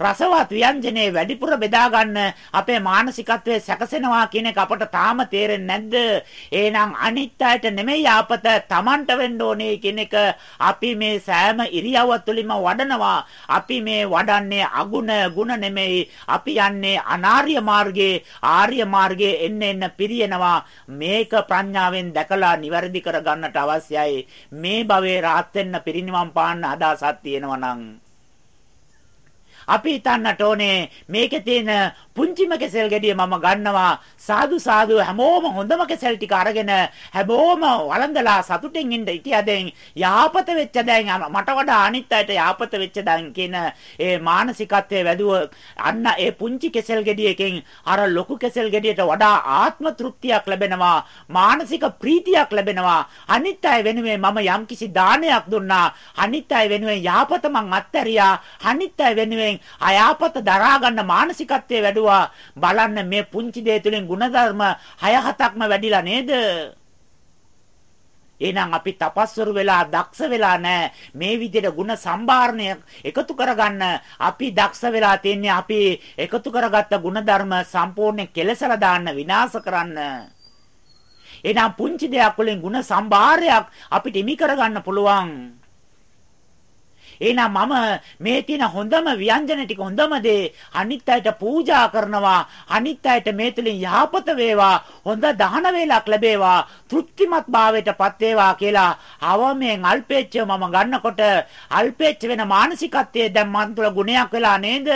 රසවත් ව්‍යංජනේ වැඩිපුර බෙදා ගන්න අපේ මානසිකත්වයේ සැකසෙනවා කියන එක අපට තාම තේරෙන්නේ නැද්ද? එහෙනම් අනිත් අයට නෙමෙයි ආපත Tamanට වෙන්න ඕනේ කියන එක අපි මේ සෑම ඉරියව්ව තුළින්ම වඩනවා. අපි මේ වඩන්නේ අගුණ ගුණ නෙමෙයි. අපි යන්නේ අනාර්ය මාර්ගයේ ආර්ය මාර්ගයේ එන්න එන්න පිරියනවා. මේක ප්‍රඥාවෙන් දැකලා නිවැරදි කර ගන්නට අවශ්‍යයි. මේ භවයේ රාත් වෙන්න පිරිනිවන් පාන්න අදහසක් තියෙනවා නම් අපි හිතන්නට ඕනේ මේකේ තියෙන පුංචිම කෙසෙල් ගෙඩිය මම ගන්නවා. සාදු සාදු. හැමෝම හොඳම කෙසෙල් ටික අරගෙන හැමෝම වළඳලා සතුටින් ඉන්න ඉතියා දැන්. යාපත වෙච්ච දැන් මට වඩා අනිත් අයට යාපත වෙච්ච දැන් කියන ඒ මානසිකත්වයේ වැදුව අන්න ඒ පුංචි කෙසෙල් ගෙඩියකින් අර ලොකු කෙසෙල් ගෙඩියට වඩා ආත්ම තෘප්තියක් ලැබෙනවා. මානසික ප්‍රීතියක් ලැබෙනවා. අනිත් අය වෙනුවෙන් මම යම්කිසි දානයක් දුන්නා. අනිත් අය වෙනුවෙන් යාපත මං අත්හැරියා. අනිත් අය වෙනුවෙන් අයාපත දරා ගන්න මානසිකත්වයේ වැඩුවා කිව්වා බලන්න මේ පුංචි දේ තුලින් ಗುಣධර්ම 6 7ක්ම වැඩිලා නේද? එහෙනම් අපි තපස්වරු වෙලා දක්ෂ වෙලා නැහැ. මේ විදිහට ಗುಣ සම්භාරණය එකතු කරගන්න අපි දක්ෂ වෙලා තින්නේ අපි එකතු කරගත්ත ಗುಣධර්ම සම්පූර්ණයෙන් කෙලසලා දාන්න විනාශ කරන්න. එහෙනම් පුංචි දෙයක් වලින් ಗುಣ සම්භාරයක් අපිට ඉමි කරගන්න පුළුවන්. එහෙනම් මම මේ තියෙන හොඳම ව්‍යංජන ටික හොඳම දේ අනිත් අයට පූජා කරනවා. අනිත් අයට මේ තුලින් යහපත වේවා. හොඳ දහන වේලක් ලැබේවා. තෘප්තිමත් භාවයටපත් වේවා කියලා අවමෙන් අල්පේච්චව මම ගන්නකොට අල්පේච්ච වෙන මානසිකත්වයේ දැන් මන් තුළ ගුණයක් වෙලා නේද?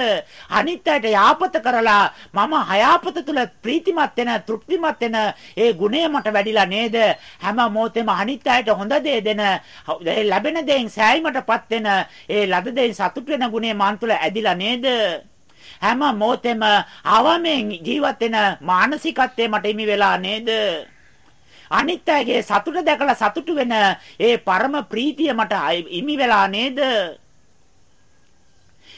අනිත් අයට යහපත කරලා මම හයාපත තුළ ප්‍රීතිමත් වෙන තෘප්තිමත් වෙන ඒ ගුණය මට වැඩිලා නේද? හැම මොහොතෙම අනිත් අයට හොඳ දේ දෙන ලැබෙන දේෙන් සෑයීමටපත් වෙන ඒ ලද දෙයින් සතුට වෙන ගුණය මන් තුළ ඇදිලා නේද? හැම මොහොතෙම අවමෙන් ජීවත් වෙන මානසිකත්වය මට හිමි වෙලා නේද? අනිත් අයගේ සතුට දැකලා සතුටු වෙන ඒ පරම ප්‍රීතිය මට හිමි වෙලා නේද?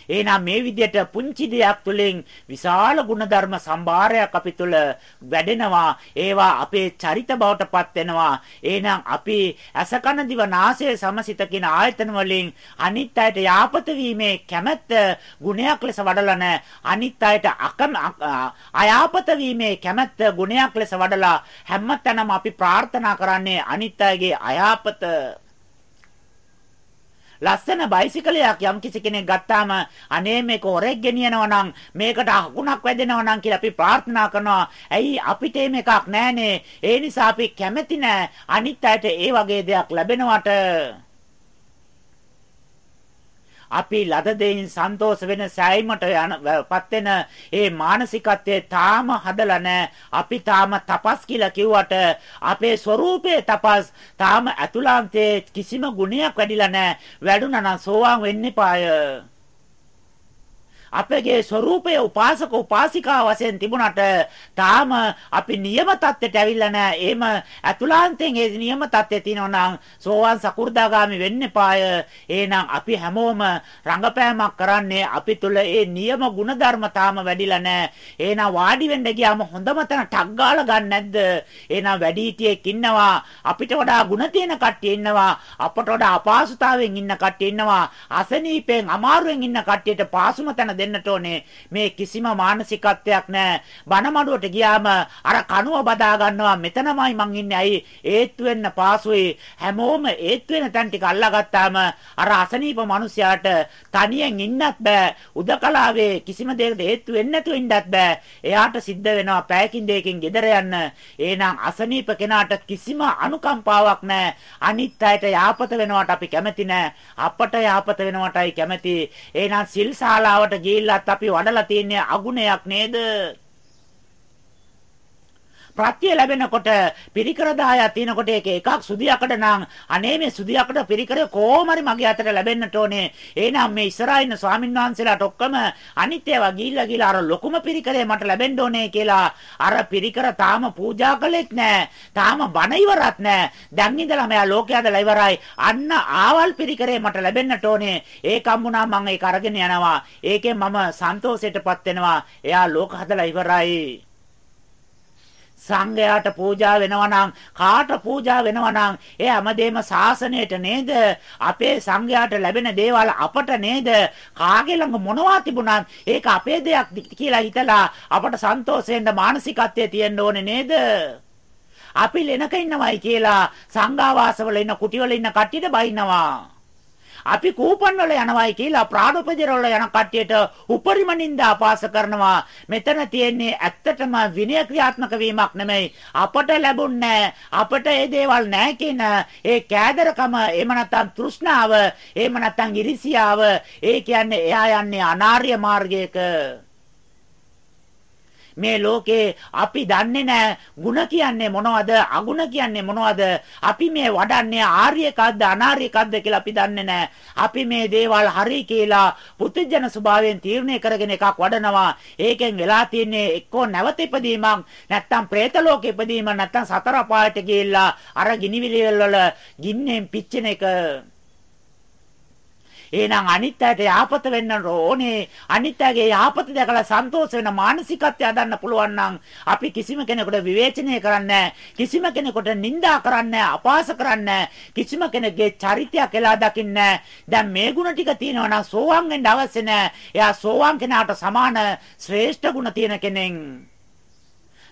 එහෙනම් මේ විදිහට පුංචි දෙයක් තුළින් විශාල ගුණධර්ම සම්භාරයක් අපි තුළ වැඩෙනවා. ඒවා අපේ චරිත බවට පත් වෙනවා. එහෙනම් අපි අසකන දිව නාසය සමසිත කියන ආයතන වලින් අනිත් අයට යාපත වීමේ කැමැත්ත ගුණයක් ලෙස වඩලා නැහැ. අනිත් අයට අයාපත වීමේ කැමැත්ත ගුණයක් ලෙස වඩලා හැමතැනම අපි ප්‍රාර්ථනා කරන්නේ අනිත් අයගේ අයාපත ලස්සන බයිසිකලයක් යම් කිසි කෙනෙක් ගත්තාම අනේ මේක හොරෙක් ගෙනියනවා නම් මේකට අකුණක් වැදෙනවා නම් කියලා අපි ප්‍රාර්ථනා කරනවා. ඇයි අපිට මේකක් නැහනේ. ඒ නිසා අපි කැමති නැහැ අනිත් අයට ඒ වගේ දෙයක් ලැබෙනවට. අපි ලද දෙයින් සන්තෝෂ වෙන සෑයීමට යනපත් වෙන ඒ මානසිකත්වයේ තාම හදලා නැහැ. අපි තාම තපස් කියලා කිව්වට අපේ ස්වરૂපයේ තපස් තාම ඇතුළාන්තයේ කිසිම ගුණයක් වැඩිලා නැහැ. වැඩුණා නම් සෝවාන් වෙන්න එපාය. අපගේ ස්වરૂපය උපාසක උපාසිකා වශයෙන් තිබුණට තාම අපි නියම தත්ත්වයට ඇවිල්ලා නැහැ. එහෙම අතුලාන්තයෙන් ඒ නියම தත්ත්වයේ තියෙනවා නම් සෝවාන් සකු르දාගාමි වෙන්න එපාය. එහෙනම් අපි හැමෝම රංගපෑමක් කරන්නේ අපි තුල ඒ නියම ಗುಣධර්ම තාම වැඩිලා නැහැ. එහෙනම් වාඩි වෙන්න ගියාම හොඳම තැන ටක් ගාලා ගන්න නැද්ද? එහෙනම් වැඩිහිටියෙක් ඉන්නවා. අපිට වඩා ಗುಣ තියෙන කට්ටිය ඉන්නවා. අපට වඩා අපහසුතාවයෙන් ඉන්න කට්ටිය ඉන්නවා. අසනීපෙන් අමාරුවෙන් ඉන්න කට්ටියට පාසුම තැන දෙන්නට ඕනේ. මේ කිසිම මානසිකත්වයක් නැහැ. බණ මඩුවට ගියාම අර කනුව බදා ගන්නවා මෙතනමයි මං ඉන්නේ. අයි ඒත්තු වෙන්න පාසුයි. හැමෝම ඒත්තු වෙන තැන් ටික අල්ලගත්තාම අර අසනීප මිනිසයාට තනියෙන් ඉන්නත් බෑ. උදකලාවේ කිසිම දෙයකට ඒත්තු වෙන්නේ නැතුව ඉන්නත් බෑ. එයාට සිද්ධ වෙනවා පැයකින් දෙකකින් ගෙදර යන්න. එහෙනම් අසනීප කෙනාට කිසිම අනුකම්පාවක් නැහැ. අනිත් අයට යාපත වෙනවට අපි කැමති නැහැ. අපට යාපත වෙනවටයි කැමති. එහෙනම් සිල් ශාලාවට ගිහිල්ලත් අපි වඩලා තියෙන්නේ අගුණයක් නේද? ප්‍රත්‍ය ලැබෙනකොට පිරිකර 10ක් තියෙනකොට ඒක එකක් සුදියකඩ නම් අනේ මේ සුදියකඩ පිරිකර කොහොමරි මගේ අතට ලැබෙන්නට ඕනේ. එහෙනම් මේ ඉස්සරහා ඉන්න ස්වාමීන් වහන්සේලාට ඔක්කොම අනිත් ඒවා ගිහිල්ලා ගිහිල්ලා අර ලොකුම පිරිකරේ මට ලැබෙන්න ඕනේ කියලා අර පිරිකර තාම පූජා කළෙත් නැහැ. තාම බණ ඉවරත් නැහැ. දැන් ඉඳලා මෙයා ලෝකයාදලා ඉවරයි. අන්න ආවල් පිරිකරේ මට ලැබෙන්නට ඕනේ. ඒක හම්බුණා මම ඒක අරගෙන යනවා. ඒකෙන් මම සන්තෝෂයටපත් වෙනවා. එයා ලෝක හදලා ඉවරයි. සංඝයාට පූජා වෙනවා නම් කාට පූජා වෙනවා නම් ඒ හැමදේම ශාසනයට නේද? අපේ සංඝයාට ලැබෙන දේවල් අපට නේද? කාගේ ළඟ මොනවා තිබුණත් ඒක අපේ දෙයක් කියලා හිතලා අපට සන්තෝෂ වෙන්න මානසිකත්වයේ තියෙන්න ඕනේ නේද? අපි ලෙනක ඉන්නවයි කියලා සංඝාවාසවල ඉන්න කුටිවල ඉන්න කට්ටියට බයිනවා අපි කූපන් වල යනවායි කියලා ප්‍රාණෝපජර වල යන කට්ටියට උපරිම නිന്ദා අපාස කරනවා. මෙතන තියෙන්නේ ඇත්තටම විනය ක්‍රියාත්මක වීමක් නෙමෙයි. අපට ලැබුන්නේ අපට ඒ දේවල් නැහැ කියන ඒ කෑදරකම එහෙම නැත්නම් තෘෂ්ණාව එහෙම නැත්නම් ඉරිසියාව ඒ කියන්නේ එයා යන්නේ අනාර්ය මාර්ගයක මේ ලෝකේ අපි දන්නේ නැහැ. ಗುಣ කියන්නේ මොනවද? අගුණ කියන්නේ මොනවද? අපි මේ වඩන්නේ ආර්යකද්ද අනාර්යකද්ද කියලා අපි දන්නේ නැහැ. අපි මේ දේවල් හරි කියලා පුදුජන ස්වභාවයෙන් තීරණය කරගෙන එකක් වඩනවා. ඒකෙන් වෙලා තියෙන්නේ එක්කෝ නැවත ඉපදීමක් නැත්තම් പ്രേත ලෝකෙ ඉපදීමක් නැත්තම් සතර පායට ගිහිල්ලා අර ගිනිවිලි වල ගින්නෙන් පිච්චෙන එක. එහෙනම් අනිත් අයට යාපත වෙන්න ඕනේ. අනිත් අයගේ යාපත දැකලා සන්තෝෂ වෙන මානසිකත්වය හදන්න පුළුවන් නම් අපි කිසිම කෙනෙකුට විවේචනය කරන්නේ කිසිම කෙනෙකුට නිඳා කරන්නේ අපාස කරන්නේ කිසිම කෙනෙක්ගේ චරිතයක් එලා දකින්නේ දැන් මේ ಗುಣ ටික තියෙනවා නම් සෝවාන් වෙන්න අවශ්‍ය නැහැ. එයා සෝවාන් කෙනාට සමාන ශ්‍රේෂ්ඨ ගුණ තියෙන කෙනෙක්.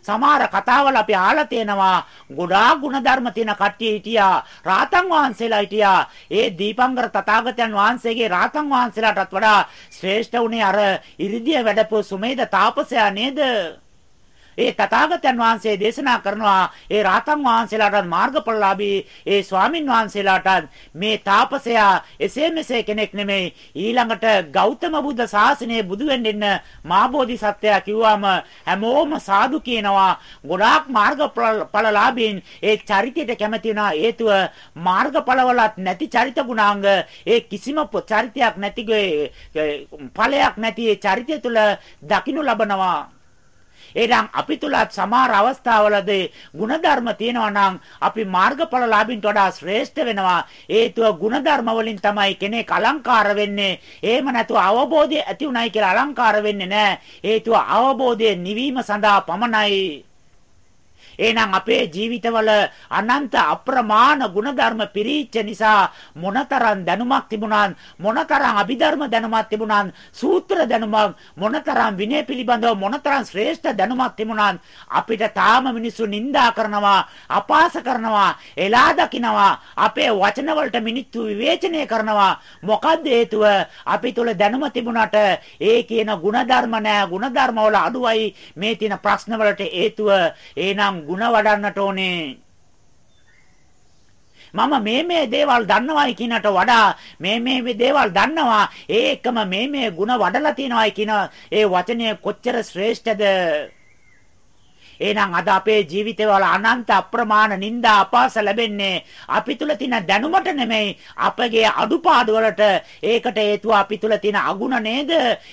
සමහර කතාවල අපි අහලා තියෙනවා. ගොඩාක් ಗುಣධර්ම තියෙන කට්ටිය හිටියා. රාතන් වහන්සේලා හිටියා. ඒ දීපංකර තථාගතයන් වහන්සේගේ රාතන් වහන්සේලාටත් වඩා ශ්‍රේෂ්ඨ උනේ අර ඉරිදිය වැඩපු සුමේද තාපසයා නේද? ඒ තථාගතයන් වහන්සේ දේශනා කරනවා ඒ රාතන් වහන්සේලාට මාර්ගඵලලාභී ඒ ස්වාමින් වහන්සේලාට මේ තාපසයා එසේ මෙසේ කෙනෙක් නෙමෙයි. ඊළඟට ගෞතම බුද්ධ ශාසනයේ බුදු වෙන්න ඉන්න මාබෝධි සත්‍යය කිව්වම හැමෝම සාදු කියනවා. ගොඩාක් මාර්ගඵලලාභීන් ඒ චරිතයට කැමති වෙනා හේතුව මාර්ගඵලවලත් නැති චරිත ගුණාංග. ඒ කිසිම චරිතයක් නැති ඵලයක් නැති ඒ චරිතය තුළ දකින්න ලබනවා. එහෙනම් අපි තුලත් සමහර අවස්ථාවලදී ಗುಣධර්ම තියෙනවා නම් අපි මාර්ගඵලලාභින්ට වඩා ශ්‍රේෂ්ඨ වෙනවා. හේතුව ಗುಣධර්ම වලින් තමයි කෙනෙක් අලංකාර වෙන්නේ. එහෙම නැතුව අවබෝධය ඇති උනායි කියලා අලංකාර වෙන්නේ නැහැ. හේතුව අවබෝධය නිවීම සඳහා පමණයි එහෙනම් අපේ ජීවිතවල අනන්ත අප්‍රමාණ ಗುಣධර්ම පිරීච්ච නිසා මොනතරම් දැනුමක් තිබුණත් මොනතරම් අභිධර්ම දැනුමක් තිබුණත් සූත්‍ර දැනුමක් මොනතරම් විනය පිළිබඳව මොනතරම් ශ්‍රේෂ්ඨ දැනුමක් තිබුණත් අපිට තාම මිනිස්සු නිඳා කරනවා අපහාස කරනවා එලා දකිනවා අපේ වචන වලට මිනිත්තු විවේචනය කරනවා. මොකද හේතුව? අපි තුල දැනුම තිබුණාට ඒ කියන ಗುಣධර්ම නෑ. ಗುಣධර්ම වල අඩුවයි මේ තියෙන ප්‍රශ්න වලට හේතුව. එහෙනම් ಗುಣ වඩන්නට ඕනේ. මම මේ මේ දේවල් දන්නවයි කියනට වඩා මේ මේ දේවල් දන්නවා ඒ එකම මේ මේ ಗುಣ වඩලා තියනවායි කියන ඒ වචනය කොච්චර ශ්‍රේෂ්ඨද එහෙනම් අද අපේ ජීවිතවල අනන්ත අප්‍රමාණ නිന്ദා අපහාස ලැබෙන්නේ අපි තුල තියෙන දැනුමට නෙමෙයි අපගේ අඩුපාඩු වලට. ඒකට හේතුව අපි තුල තියෙන අගුණ නේද?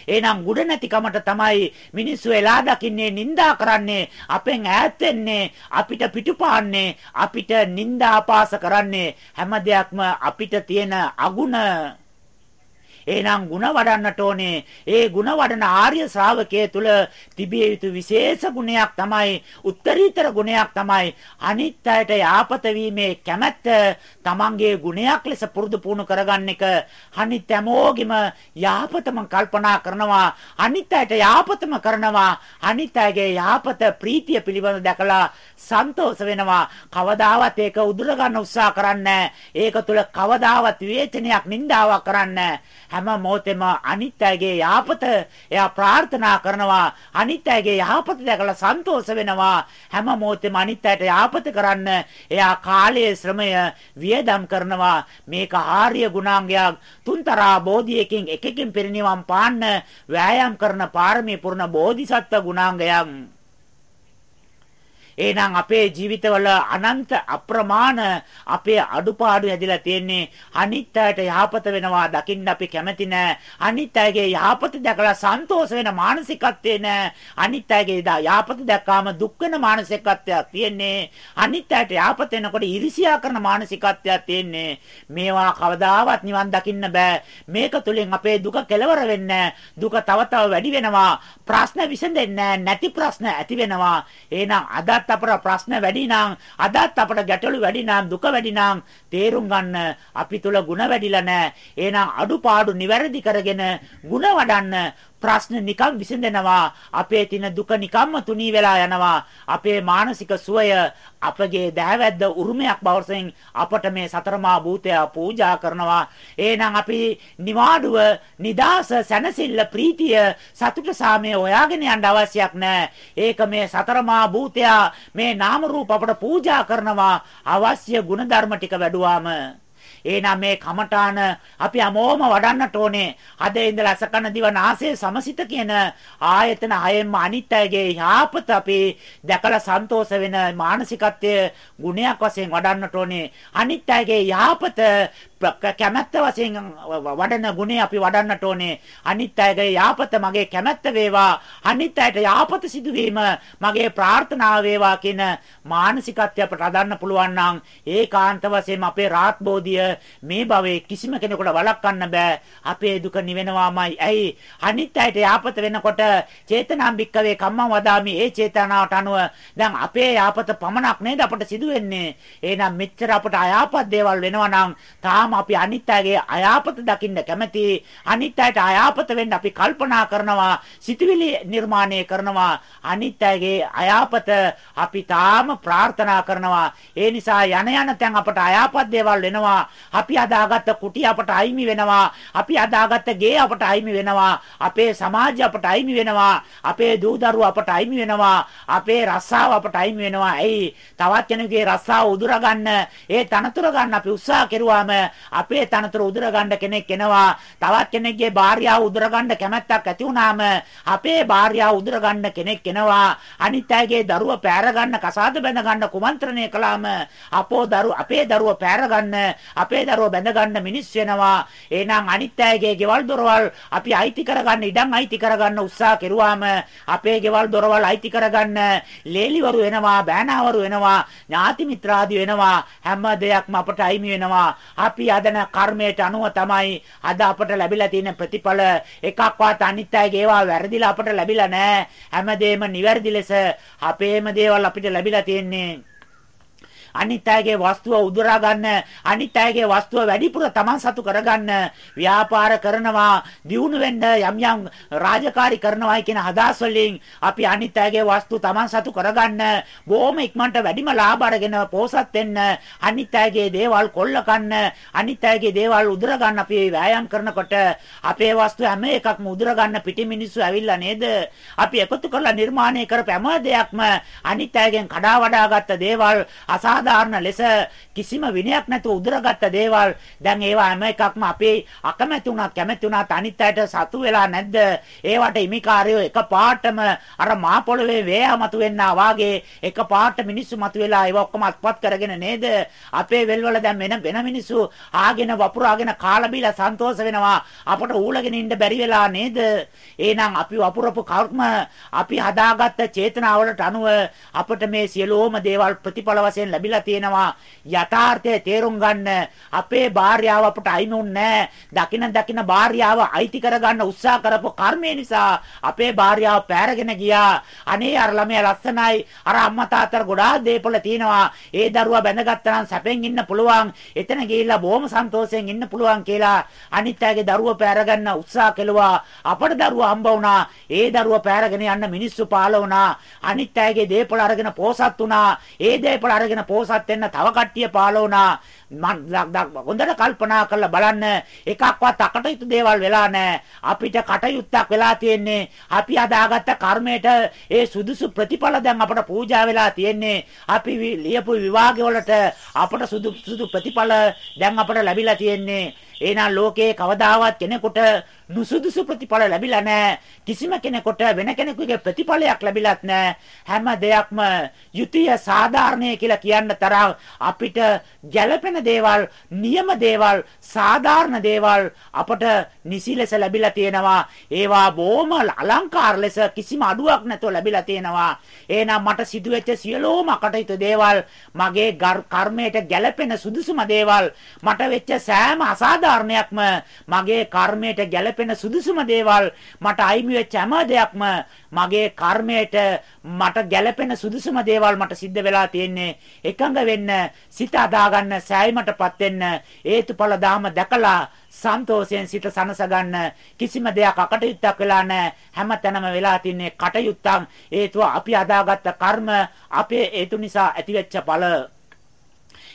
එහෙනම් ගුණ නැතිකමට තමයි මිනිස්සු එලා දකින්නේ නිന്ദා කරන්නේ අපෙන් ඈත් වෙන්නේ අපිට පිටුපාන්නේ අපිට නිന്ദා අපහාස කරන්නේ. හැම දෙයක්ම අපිට තියෙන අගුණ. එහෙනම් ಗುಣ වඩන්නට ඕනේ. ඒ ಗುಣ වඩන ආර්ය ශ්‍රාවකයේ තුල තිබිය යුතු විශේෂ ගුණයක් තමයි උත්තරීතර ගුණයක් තමයි අනිත් අයට යාපත වීමේ කැමැත්ත තමන්ගේ ගුණයක් ලෙස පුරුදු පුහුණු කරගන්න එක අනිත් හැමෝගෙම යාපතම කල්පනා කරනවා අනිත් අයට යාපතම කරනවා අනිත් අයගේ යාපත ප්‍රීතිය පිළිබඳ දැකලා සන්තෝෂ වෙනවා කවදාවත් ඒක උදුර ගන්න උත්සාහ කරන්නේ ඒක තුල කවදාවත් විවේචනයක් නින්දාවක් කරන්නේ හැම මොහොතෙම අනිත් අයගේ යහපත එයා ප්‍රාර්ථනා කරනවා අනිත් අයගේ යහපත දැකලා සන්තෝෂ වෙනවා. හැම මොහොතෙම අනිත් අයට යහපත කරන්න එයා කාලයේ ශ්‍රමය වියදම් කරනවා. මේක ආර්ය ගුණාංගයක්. තුන්තරා බෝධියකින් එකකින් පිරිනිවන් පාන්න වෑයම් කරන පාරමී පුරණ බෝධිසත්ව ගුණාංගයක්. එහෙනම් අපේ ජීවිතවල අනන්ත අප්‍රමාණ අපේ අඩුපාඩු ඇදලා තියෙන්නේ අනිත් අයට යහපත වෙනවා දකින්න අපි කැමති නෑ. අනිත් අයගේ යහපත දැකලා සන්තෝෂ වෙන මානසිකත්වේ නෑ. අනිත් අයගේ යහපත දැක්කාම දුක් වෙන මානසිකත්වයක් තියෙන්නේ. අනිත් අයට යහපත වෙනකොට ඉරිසියා කරන මානසිකත්වයක් තියෙන්නේ. මේවා කවදාවත් නිවන් දකින්න බෑ. මේක තුලින් අපේ දුක කෙලවර වෙන්නේ දුක තව තව වැඩි වෙනවා. ප්‍රශ්න විසඳෙන්නේ නැති ප්‍රශ්න ඇති වෙනවා. එහෙනම් අදත් අපට ප්‍රශ්න වැඩි නම් අදත් අපට ගැටලු වැඩි නම් දුක වැඩි නම් තේරුම් ගන්න අපි තුල ಗುಣ වැඩිලා නැහැ. එහෙනම් අඩුපාඩු නිවැරදි කරගෙන ಗುಣ වඩන්න ප්‍රශ්න නිකම් විසඳෙනවා. අපේ තින දුක නිකම්ම තුනී වෙලා යනවා. අපේ මානසික සුවය අපගේ දෑවැද්ද උරුමයක් බවසෙන් අපට මේ සතරමා භූතය පූජා කරනවා. එහෙනම් අපි නිවාඩුව නිදාස සැනසෙල්ල ප්‍රීතිය සතුට සාමය හොයාගෙන යන්න අවශ්‍යයක් නැහැ. ඒක මේ සතරමා භූතය මේ නාම රූප අපට පූජා කරනවා. අවශ්‍ය ಗುಣධර්ම ටික වැඩුවාම එහෙනම් මේ කමඨාන අපි හැමෝම වඩන්නට ඕනේ. අද ඉඳලා අසකන දිව නාසය සමසිත කියන ආයතන හයෙන්ම අනිත්‍යයේ යාපත අපි දැකලා සන්තෝෂ වෙන මානසිකත්වයේ ගුණයක් වශයෙන් වඩන්නට ඕනේ. අනිත්‍යයේ යාපත කැමැත්ත වශයෙන් වඩන ගුණේ අපි වඩන්නට ඕනේ. අනිත් අයගේ යාපත මගේ කැමැත්ත වේවා. අනිත් අයට යාපත සිදුවීම මගේ ප්‍රාර්ථනාව වේවා කියන මානසිකත්වය අපට අදන්න පුළුවන් නම් ඒකාන්ත වශයෙන් අපේ රාත්බෝධිය මේ භවයේ කිසිම කෙනෙකුට වළක්වන්න බෑ. අපේ දුක නිවෙනවාමයි. ඇයි? අනිත් අයට යාපත වෙනකොට චේතනාම් භික්කවේ කම්මං වදාමි ඒ චේතනාවට අනුව දැන් අපේ යාපත පමණක් නේද අපට සිදු වෙන්නේ. එහෙනම් මෙච්චර අපට අයාපත් දේවල් වෙනවා නම් තාම වුණාම අපි අනිත් අයගේ අයාපත දකින්න කැමති අනිත් අයට අයාපත වෙන්න අපි කල්පනා කරනවා සිතවිලි නිර්මාණය කරනවා අනිත් අයගේ අයාපත අපි තාම ප්‍රාර්ථනා කරනවා. ඒ නිසා යන යන තැන් අපට අයාපත් දේවල් වෙනවා. අපි අදාගත්ත කුටි අපට අයිමි වෙනවා. අපි අදාගත්ත ගේ අපට අයිමි වෙනවා. අපේ සමාජය අපට අයිමි වෙනවා. අපේ දූ දරුවෝ අපට අයිමි වෙනවා. අපේ රස්සාව අපට අයිමි වෙනවා. එයි තවත් කෙනෙකුගේ රස්සාව උදුර ගන්න ඒ තනතුර ගන්න අපි උත්සාහ කෙරුවාම අපේ තනතුර උදුර ගන්න කෙනෙක් එනවා. තවත් කෙනෙක්ගේ භාර්යාව උදුර ගන්න කැමැත්තක් ඇති වුනාම අපේ භාර්යාව උදුර ගන්න කෙනෙක් එනවා. අනිත් අයගේ දරුව පෑර ගන්න, කසාද බැඳ ගන්න කුමන්ත්‍රණය කළාම අපෝ දරු අපේ දරුව පෑර ගන්න, අපේ දරුව බැඳ ගන්න මිනිස් වෙනවා. එහෙනම් අනිත් අයගේ ගෙවල් දොරවල් අපි අයිති කරගන්න, ඉඩම් අයිති කරගන්න උත්සාහ කෙරුවාම අපේ ගෙවල් දොරවල් අයිති කරගන්න ලේලිවරු වෙනවා, බෑනාවරු වෙනවා, ඥාති මිත්‍රාදි වෙනවා. හැම දෙයක්ම අපට අයිමි වෙනවා. අපි හදන කර්මයට අනුව තමයි අද අපට ලැබිලා තියෙන ප්‍රතිඵල. එකක්වත් අනිත් අයගේ ඒවා වැරදිලා අපට ලැබිලා නැහැ හැමදේම නිවැරදි ලෙස අපේම දේවල් අපිට ලැබිලා තියෙන්නේ. අනිත් අයගේ වස්තුව උදුරා ගන්න අනිත් අයගේ වස්තුව වැඩිපුර Taman සතු කරගන්න ව්‍යාපාර කරනවා දියුණු වෙන්න යම් යම් රාජකාරී කරනවායි කියන අදහස් වලින් අපි අනිත් අයගේ වස්තු Taman සතු කරගන්න බොහොම ඉක්මනට වැඩිම ලාභ අරගෙන පෝසත් වෙන්න අනිත් අයගේ දේවල් කොල්ල කන්න අනිත් අයගේ දේවල් උදුර ගන්න අපි වෑයම් කරනකොට අපේ වස්තු හැම එකක්ම උදුර ගන්න පිටි මිනිස්සු ඇවිල්ලා නේද? අපි එකතු කරලා නිර්මාණය කරපු හැම දෙයක්ම අනිත් අයගෙන් කඩා වඩා ගත්ත දේවල් අසා අසාධාරණ ලෙස කිසිම විනයක් නැතුව උදුරගත්ත දේවල් දැන් ඒවා හැම එකක්ම අපේ අකමැති වුණත් කැමැති වුණත් අනිත් අයට සතු වෙලා නැද්ද? ඒවට හිමිකාරයෝ එකපාරටම අර මා පොළවේ වේය මතුවෙන්නා වාගේ එකපාරට මිනිස්සු මතුවෙලා ඒවා ඔක්කොම අත්පත් කරගෙන නේද? අපේ වෙල්වල දැන් වෙන වෙන මිනිස්සු ආගෙන වපුරාගෙන කාලා බීලා සන්තෝෂ වෙනවා. අපට ඌලගෙන ඉන්න බැරි වෙලා නේද? එහෙනම් අපි වපුරපු කර්ම අපි හදාගත්ත චේතනාවලට අනුව අපට මේ සියලුම දේවල් ප්‍රතිඵල වශයෙන් ලැබිලා ලැබිලා තියෙනවා. යථාර්ථය තේරුම් ගන්න. අපේ භාර්යාව අපට අයිමුන්නේ දකින දකින භාර්යාව අයිති කරගන්න උත්සාහ කරපු කර්මය නිසා අපේ භාර්යාව පෑරගෙන ගියා. අනේ අර ළමයා ලස්සනයි. අර අම්මා තාත්තට ගොඩාක් දේපල තියෙනවා. ඒ දරුවා බැඳගත්තා නම් සැපෙන් ඉන්න පුළුවන්. එතන ගිහිල්ලා බොහොම සන්තෝෂයෙන් ඉන්න පුළුවන් කියලා අනිත් අයගේ දරුවා පෑරගන්න උත්සාහ කෙළුවා. අපට දරුවා හම්බ වුණා. ඒ දරුවා පෑරගෙන යන්න මිනිස්සු පාළ වුණා. අනිත් අයගේ දේපල අරගෙන පෝසත් වුණා. ඒ දේපල අරගෙන පෝසත් පොහොසත් වෙන්න තව කට්ටිය පාළ වුණා. හොඳට කල්පනා කරලා බලන්න එකක්වත් අකටයුතු දේවල් වෙලා නැහැ. අපිට කටයුත්තක් වෙලා තියෙන්නේ. අපි අදාගත්ත කර්මයට ඒ සුදුසු ප්‍රතිඵල දැන් අපට පූජා වෙලා තියෙන්නේ. අපි ලියපු විවාහය වලට අපට සුදුසු ප්‍රතිඵල දැන් අපට ලැබිලා තියෙන්නේ. එහෙනම් ලෝකේ කවදාවත් කෙනෙකුට නුසුදුසු ප්‍රතිඵල ලැබිලා නැහැ. කිසිම කෙනෙකුට වෙන කෙනෙකුගේ ප්‍රතිඵලයක් ලැබිලත් නැහැ. හැම දෙයක්ම යුතිය සාධාරණය කියලා කියන්න තරම් අපිට ගැළපෙන දේවල්, නියම දේවල්, සාධාරණ දේවල් අපට නිසි ලෙස ලැබිලා තියෙනවා. ඒවා බොහොම අලංකාර ලෙස කිසිම අඩුවක් නැතුව ලැබිලා තියෙනවා. එහෙනම් මට සිදුවෙච්ච සියලුම අකටයුතු දේවල් මගේ කර්මයට ගැළපෙන සුදුසුම දේවල් මට වෙච්ච සෑම අසාධාරණ කාරණයක්ම මගේ කර්මයට ගැළපෙන සුදුසුම දේවල් මට අයිමි වෙච්ච හැම දෙයක්ම මගේ කර්මයට මට ගැළපෙන සුදුසුම දේවල් මට සිද්ධ වෙලා තියෙන්නේ. එකඟ වෙන්න සිත අදාගන්න සෑයීමටපත් වෙන්න හේතුඵල ධාම දැකලා සන්තෝෂයෙන් සිත සනස ගන්න කිසිම දෙයක් අකටයුත්තක් වෙලා නැහැ. හැමතැනම වෙලා තින්නේ කටයුත්තක්. හේතුව අපි අදාගත්ත කර්ම අපේ හේතු නිසා ඇතිවෙච්ච ඵල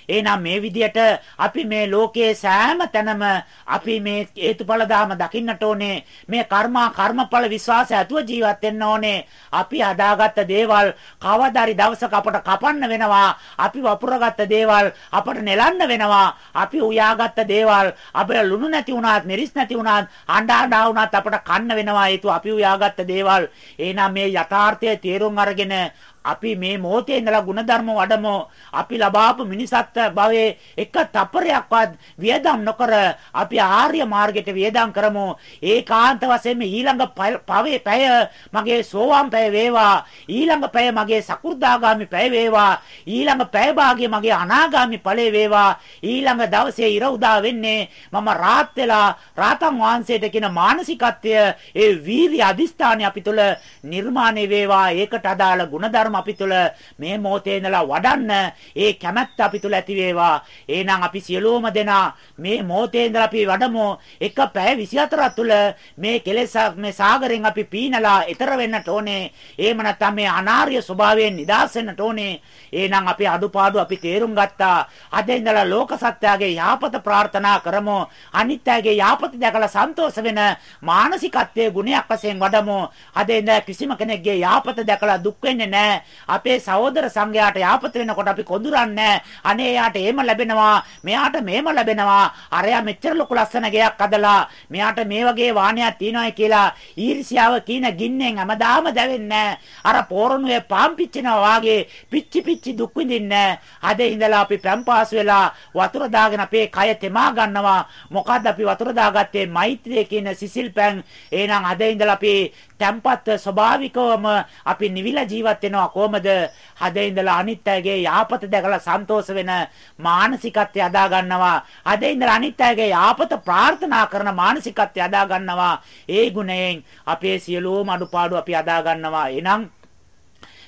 එහෙනම් මේ විදියට අපි මේ ලෝකයේ සෑම තැනම අපි මේ හේතුඵල ධාම දකින්නට ඕනේ. මේ කර්මා කර්මඵල විශ්වාසය ඇතුව ජීවත් වෙන්න ඕනේ. අපි හදාගත්ත දේවල් කවදාරි දවසක අපට කපන්න වෙනවා. අපි වපුරගත්ත දේවල් අපට නෙලන්න වෙනවා. අපි උයාගත්ත දේවල් අපේ ලුණු නැති වුණාත්, මිරිස් නැති වුණාත්, අඬා අඬා වුණාත් අපට කන්න වෙනවා. ඒතු අපි උයාගත්ත දේවල්. එහෙනම් මේ යථාර්ථය තේරුම් අරගෙන අපි මේ මොහොතේ ඉඳලා ಗುಣධර්ම වඩමු. අපි ලබාපු මිනිසත් භවයේ එක තපරයක්වත් වියදම් නොකර අපි ආර්ය මාර්ගයට වියදම් කරමු. ඒකාන්ත වශයෙන්ම ඊළඟ පවේ පැය මගේ සෝවාන් පැය වේවා. ඊළඟ පැය මගේ සකු르දාගාමි පැය වේවා. ඊළඟ පැය භාගයේ මගේ අනාගාමි ඵලය වේවා. ඊළඟ දවසේ ඉර උදා වෙන්නේ මම රාත් වෙලා රාතන් වහන්සේට කියන මානසිකත්වය ඒ වීර්ය අදිස්ථානය අපි තුළ නිර්මාණය වේවා. ඒකට අදාළ ಗುಣධර්ම අපි තුල මේ මොහොතේ ඉඳලා වඩන්න ඒ කැමැත්ත අපි තුල ඇති වේවා. එහෙනම් අපි සියලුම දෙනා මේ මොහොතේ ඉඳලා අපි වඩමු. එක පැය 24 තුල මේ කෙලෙස් මේ සාගරෙන් අපි පීනලා ඈතර වෙන්නට ඕනේ. එහෙම නැත්නම් මේ අනාර්ය ස්වභාවයෙන් නිදහස් වෙන්නට ඕනේ. එහෙනම් අපි අඩුපාඩු අපි තේරුම් ගත්තා. අද ඉඳලා ලෝක සත්‍යයේ යාපත ප්‍රාර්ථනා කරමු. අනිත්‍යයේ යාපත දැකලා සන්තෝෂ වෙන මානසිකත්වයේ ගුණයක් වශයෙන් වඩමු. අද ඉඳලා කිසිම කෙනෙක්ගේ යාපත දැකලා දුක් වෙන්නේ නැහැ. අපේ සහෝදර සංඝයාට යාපත වෙනකොට අපි කොඳුරන්නේ අනේ යාට එහෙම ලැබෙනවා මෙයාට මෙහෙම ලැබෙනවා. අරයා මෙච්චර ලොකු ලස්සන ගෙයක් අදලා මෙයාට මේ වගේ වාහනයක් තියෙනවායි කියලා ඊර්ෂ්‍යාව කීන ගින්නෙන් හැමදාම දැවෙන්නේ අර පෝරණුවේ පාම් පිච්චෙනවා වාගේ පිච්චි පිච්චි දුක් විඳින්නේ අද ඉඳලා අපි පැම්පාස් වෙලා වතුර දාගෙන අපේ කය තෙමා ගන්නවා. මොකද්ද අපි වතුර දාගත්තේ? මෛත්‍රිය කියන සිසිල් පෑන් එහෙනම් අද ඉඳලා අපි තැම්පත් ස්වභාවිකවම අපි නිවිලා ජීවත් වෙනවා. කොහමද? හදේ ඉඳලා අනිත් අයගේ යාපත දැකලා සන්තෝෂ වෙන මානසිකත්වය අදා ගන්නවා. හදේ ඉඳලා අනිත් අයගේ යාපත ප්‍රාර්ථනා කරන මානසිකත්වය අදා ගන්නවා. ඒ ගුණයෙන් අපේ සියලුම අඩුපාඩු අපි අදා ගන්නවා. එනම්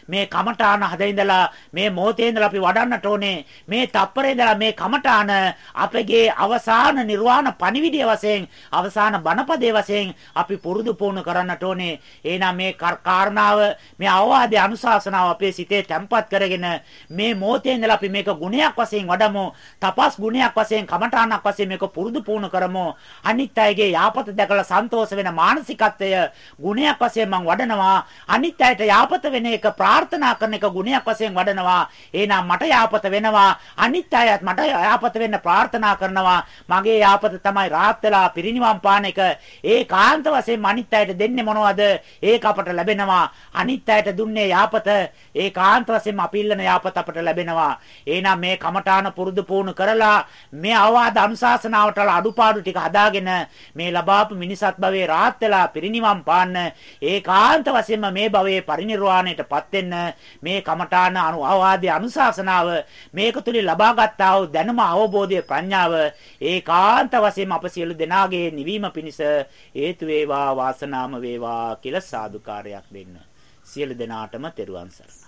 මේ කමඨාන හදින්දලා මේ මොහොතේ ඉඳලා අපි වඩන්නට ඕනේ. මේ තප්පරේ ඉඳලා මේ කමඨාන අපගේ අවසාන නිර්වාණ පණිවිඩය වශයෙන් අවසාන බණපදයේ වශයෙන් අපි පුරුදු පුහුණු කරන්නට ඕනේ. එහෙනම් මේ කාරණාව මේ අවවාදයේ අනුශාසනාව අපේ සිතේ තැම්පත් කරගෙන මේ මොහොතේ ඉඳලා අපි මේක ගුණයක් වශයෙන් වඩමු. තපස් ගුණයක් වශයෙන් කමඨානක් වශයෙන් මේක පුරුදු පුහුණු කරමු. අනිත් අයගේ යාපත දැකලා සන්තෝෂ වෙන මානසිකත්වය ගුණයක් වශයෙන් මම වඩනවා. අනිත් අයට යාපත වෙන එක ප්‍රා ප්‍රාර්ථනා කරන එක ගුණයක් වශයෙන් වඩනවා. එහෙනම් මට යාපත වෙනවා. අනිත් අයත් මට යාපත වෙන්න ප්‍රාර්ථනා කරනවා. මගේ යාපත තමයි රාත් වෙලා පිරිනිවන් පාන එක. ඒකාන්ත වශයෙන් අනිත් අයට දෙන්නේ මොනවද? ඒක අපට ලැබෙනවා. අනිත් අයට දුන්නේ යාපත. ඒකාන්ත වශයෙන් අපි ඉල්ලන යාපත අපට ලැබෙනවා. එහෙනම් මේ කමඨාන පුරුදු පුහුණු කරලා මේ අවවාද අනුශාසනාවට අඩුපාඩු ටික හදාගෙන මේ ලබාපු මිනිසත් භවයේ රාත් වෙලා පිරිනිවන් පාන්න ඒකාන්ත වශයෙන්ම මේ භවයේ පරිනිර්වාණයටපත් වෙන්න වෙන්න. මේ කමඨාන අනුවාදයේ අනුශාසනාව මේක තුලින් ලබා ගන්නා වූ දැනුම අවබෝධය ප්‍රඥාව ඒකාන්ත වශයෙන්ම අප සියලු දෙනාගේ නිවීම පිණිස හේතු වේවා වාසනාම වේවා කියලා සාදුකාරයක් දෙන්න. සියලු දෙනාටම තෙරුවන් සරණයි.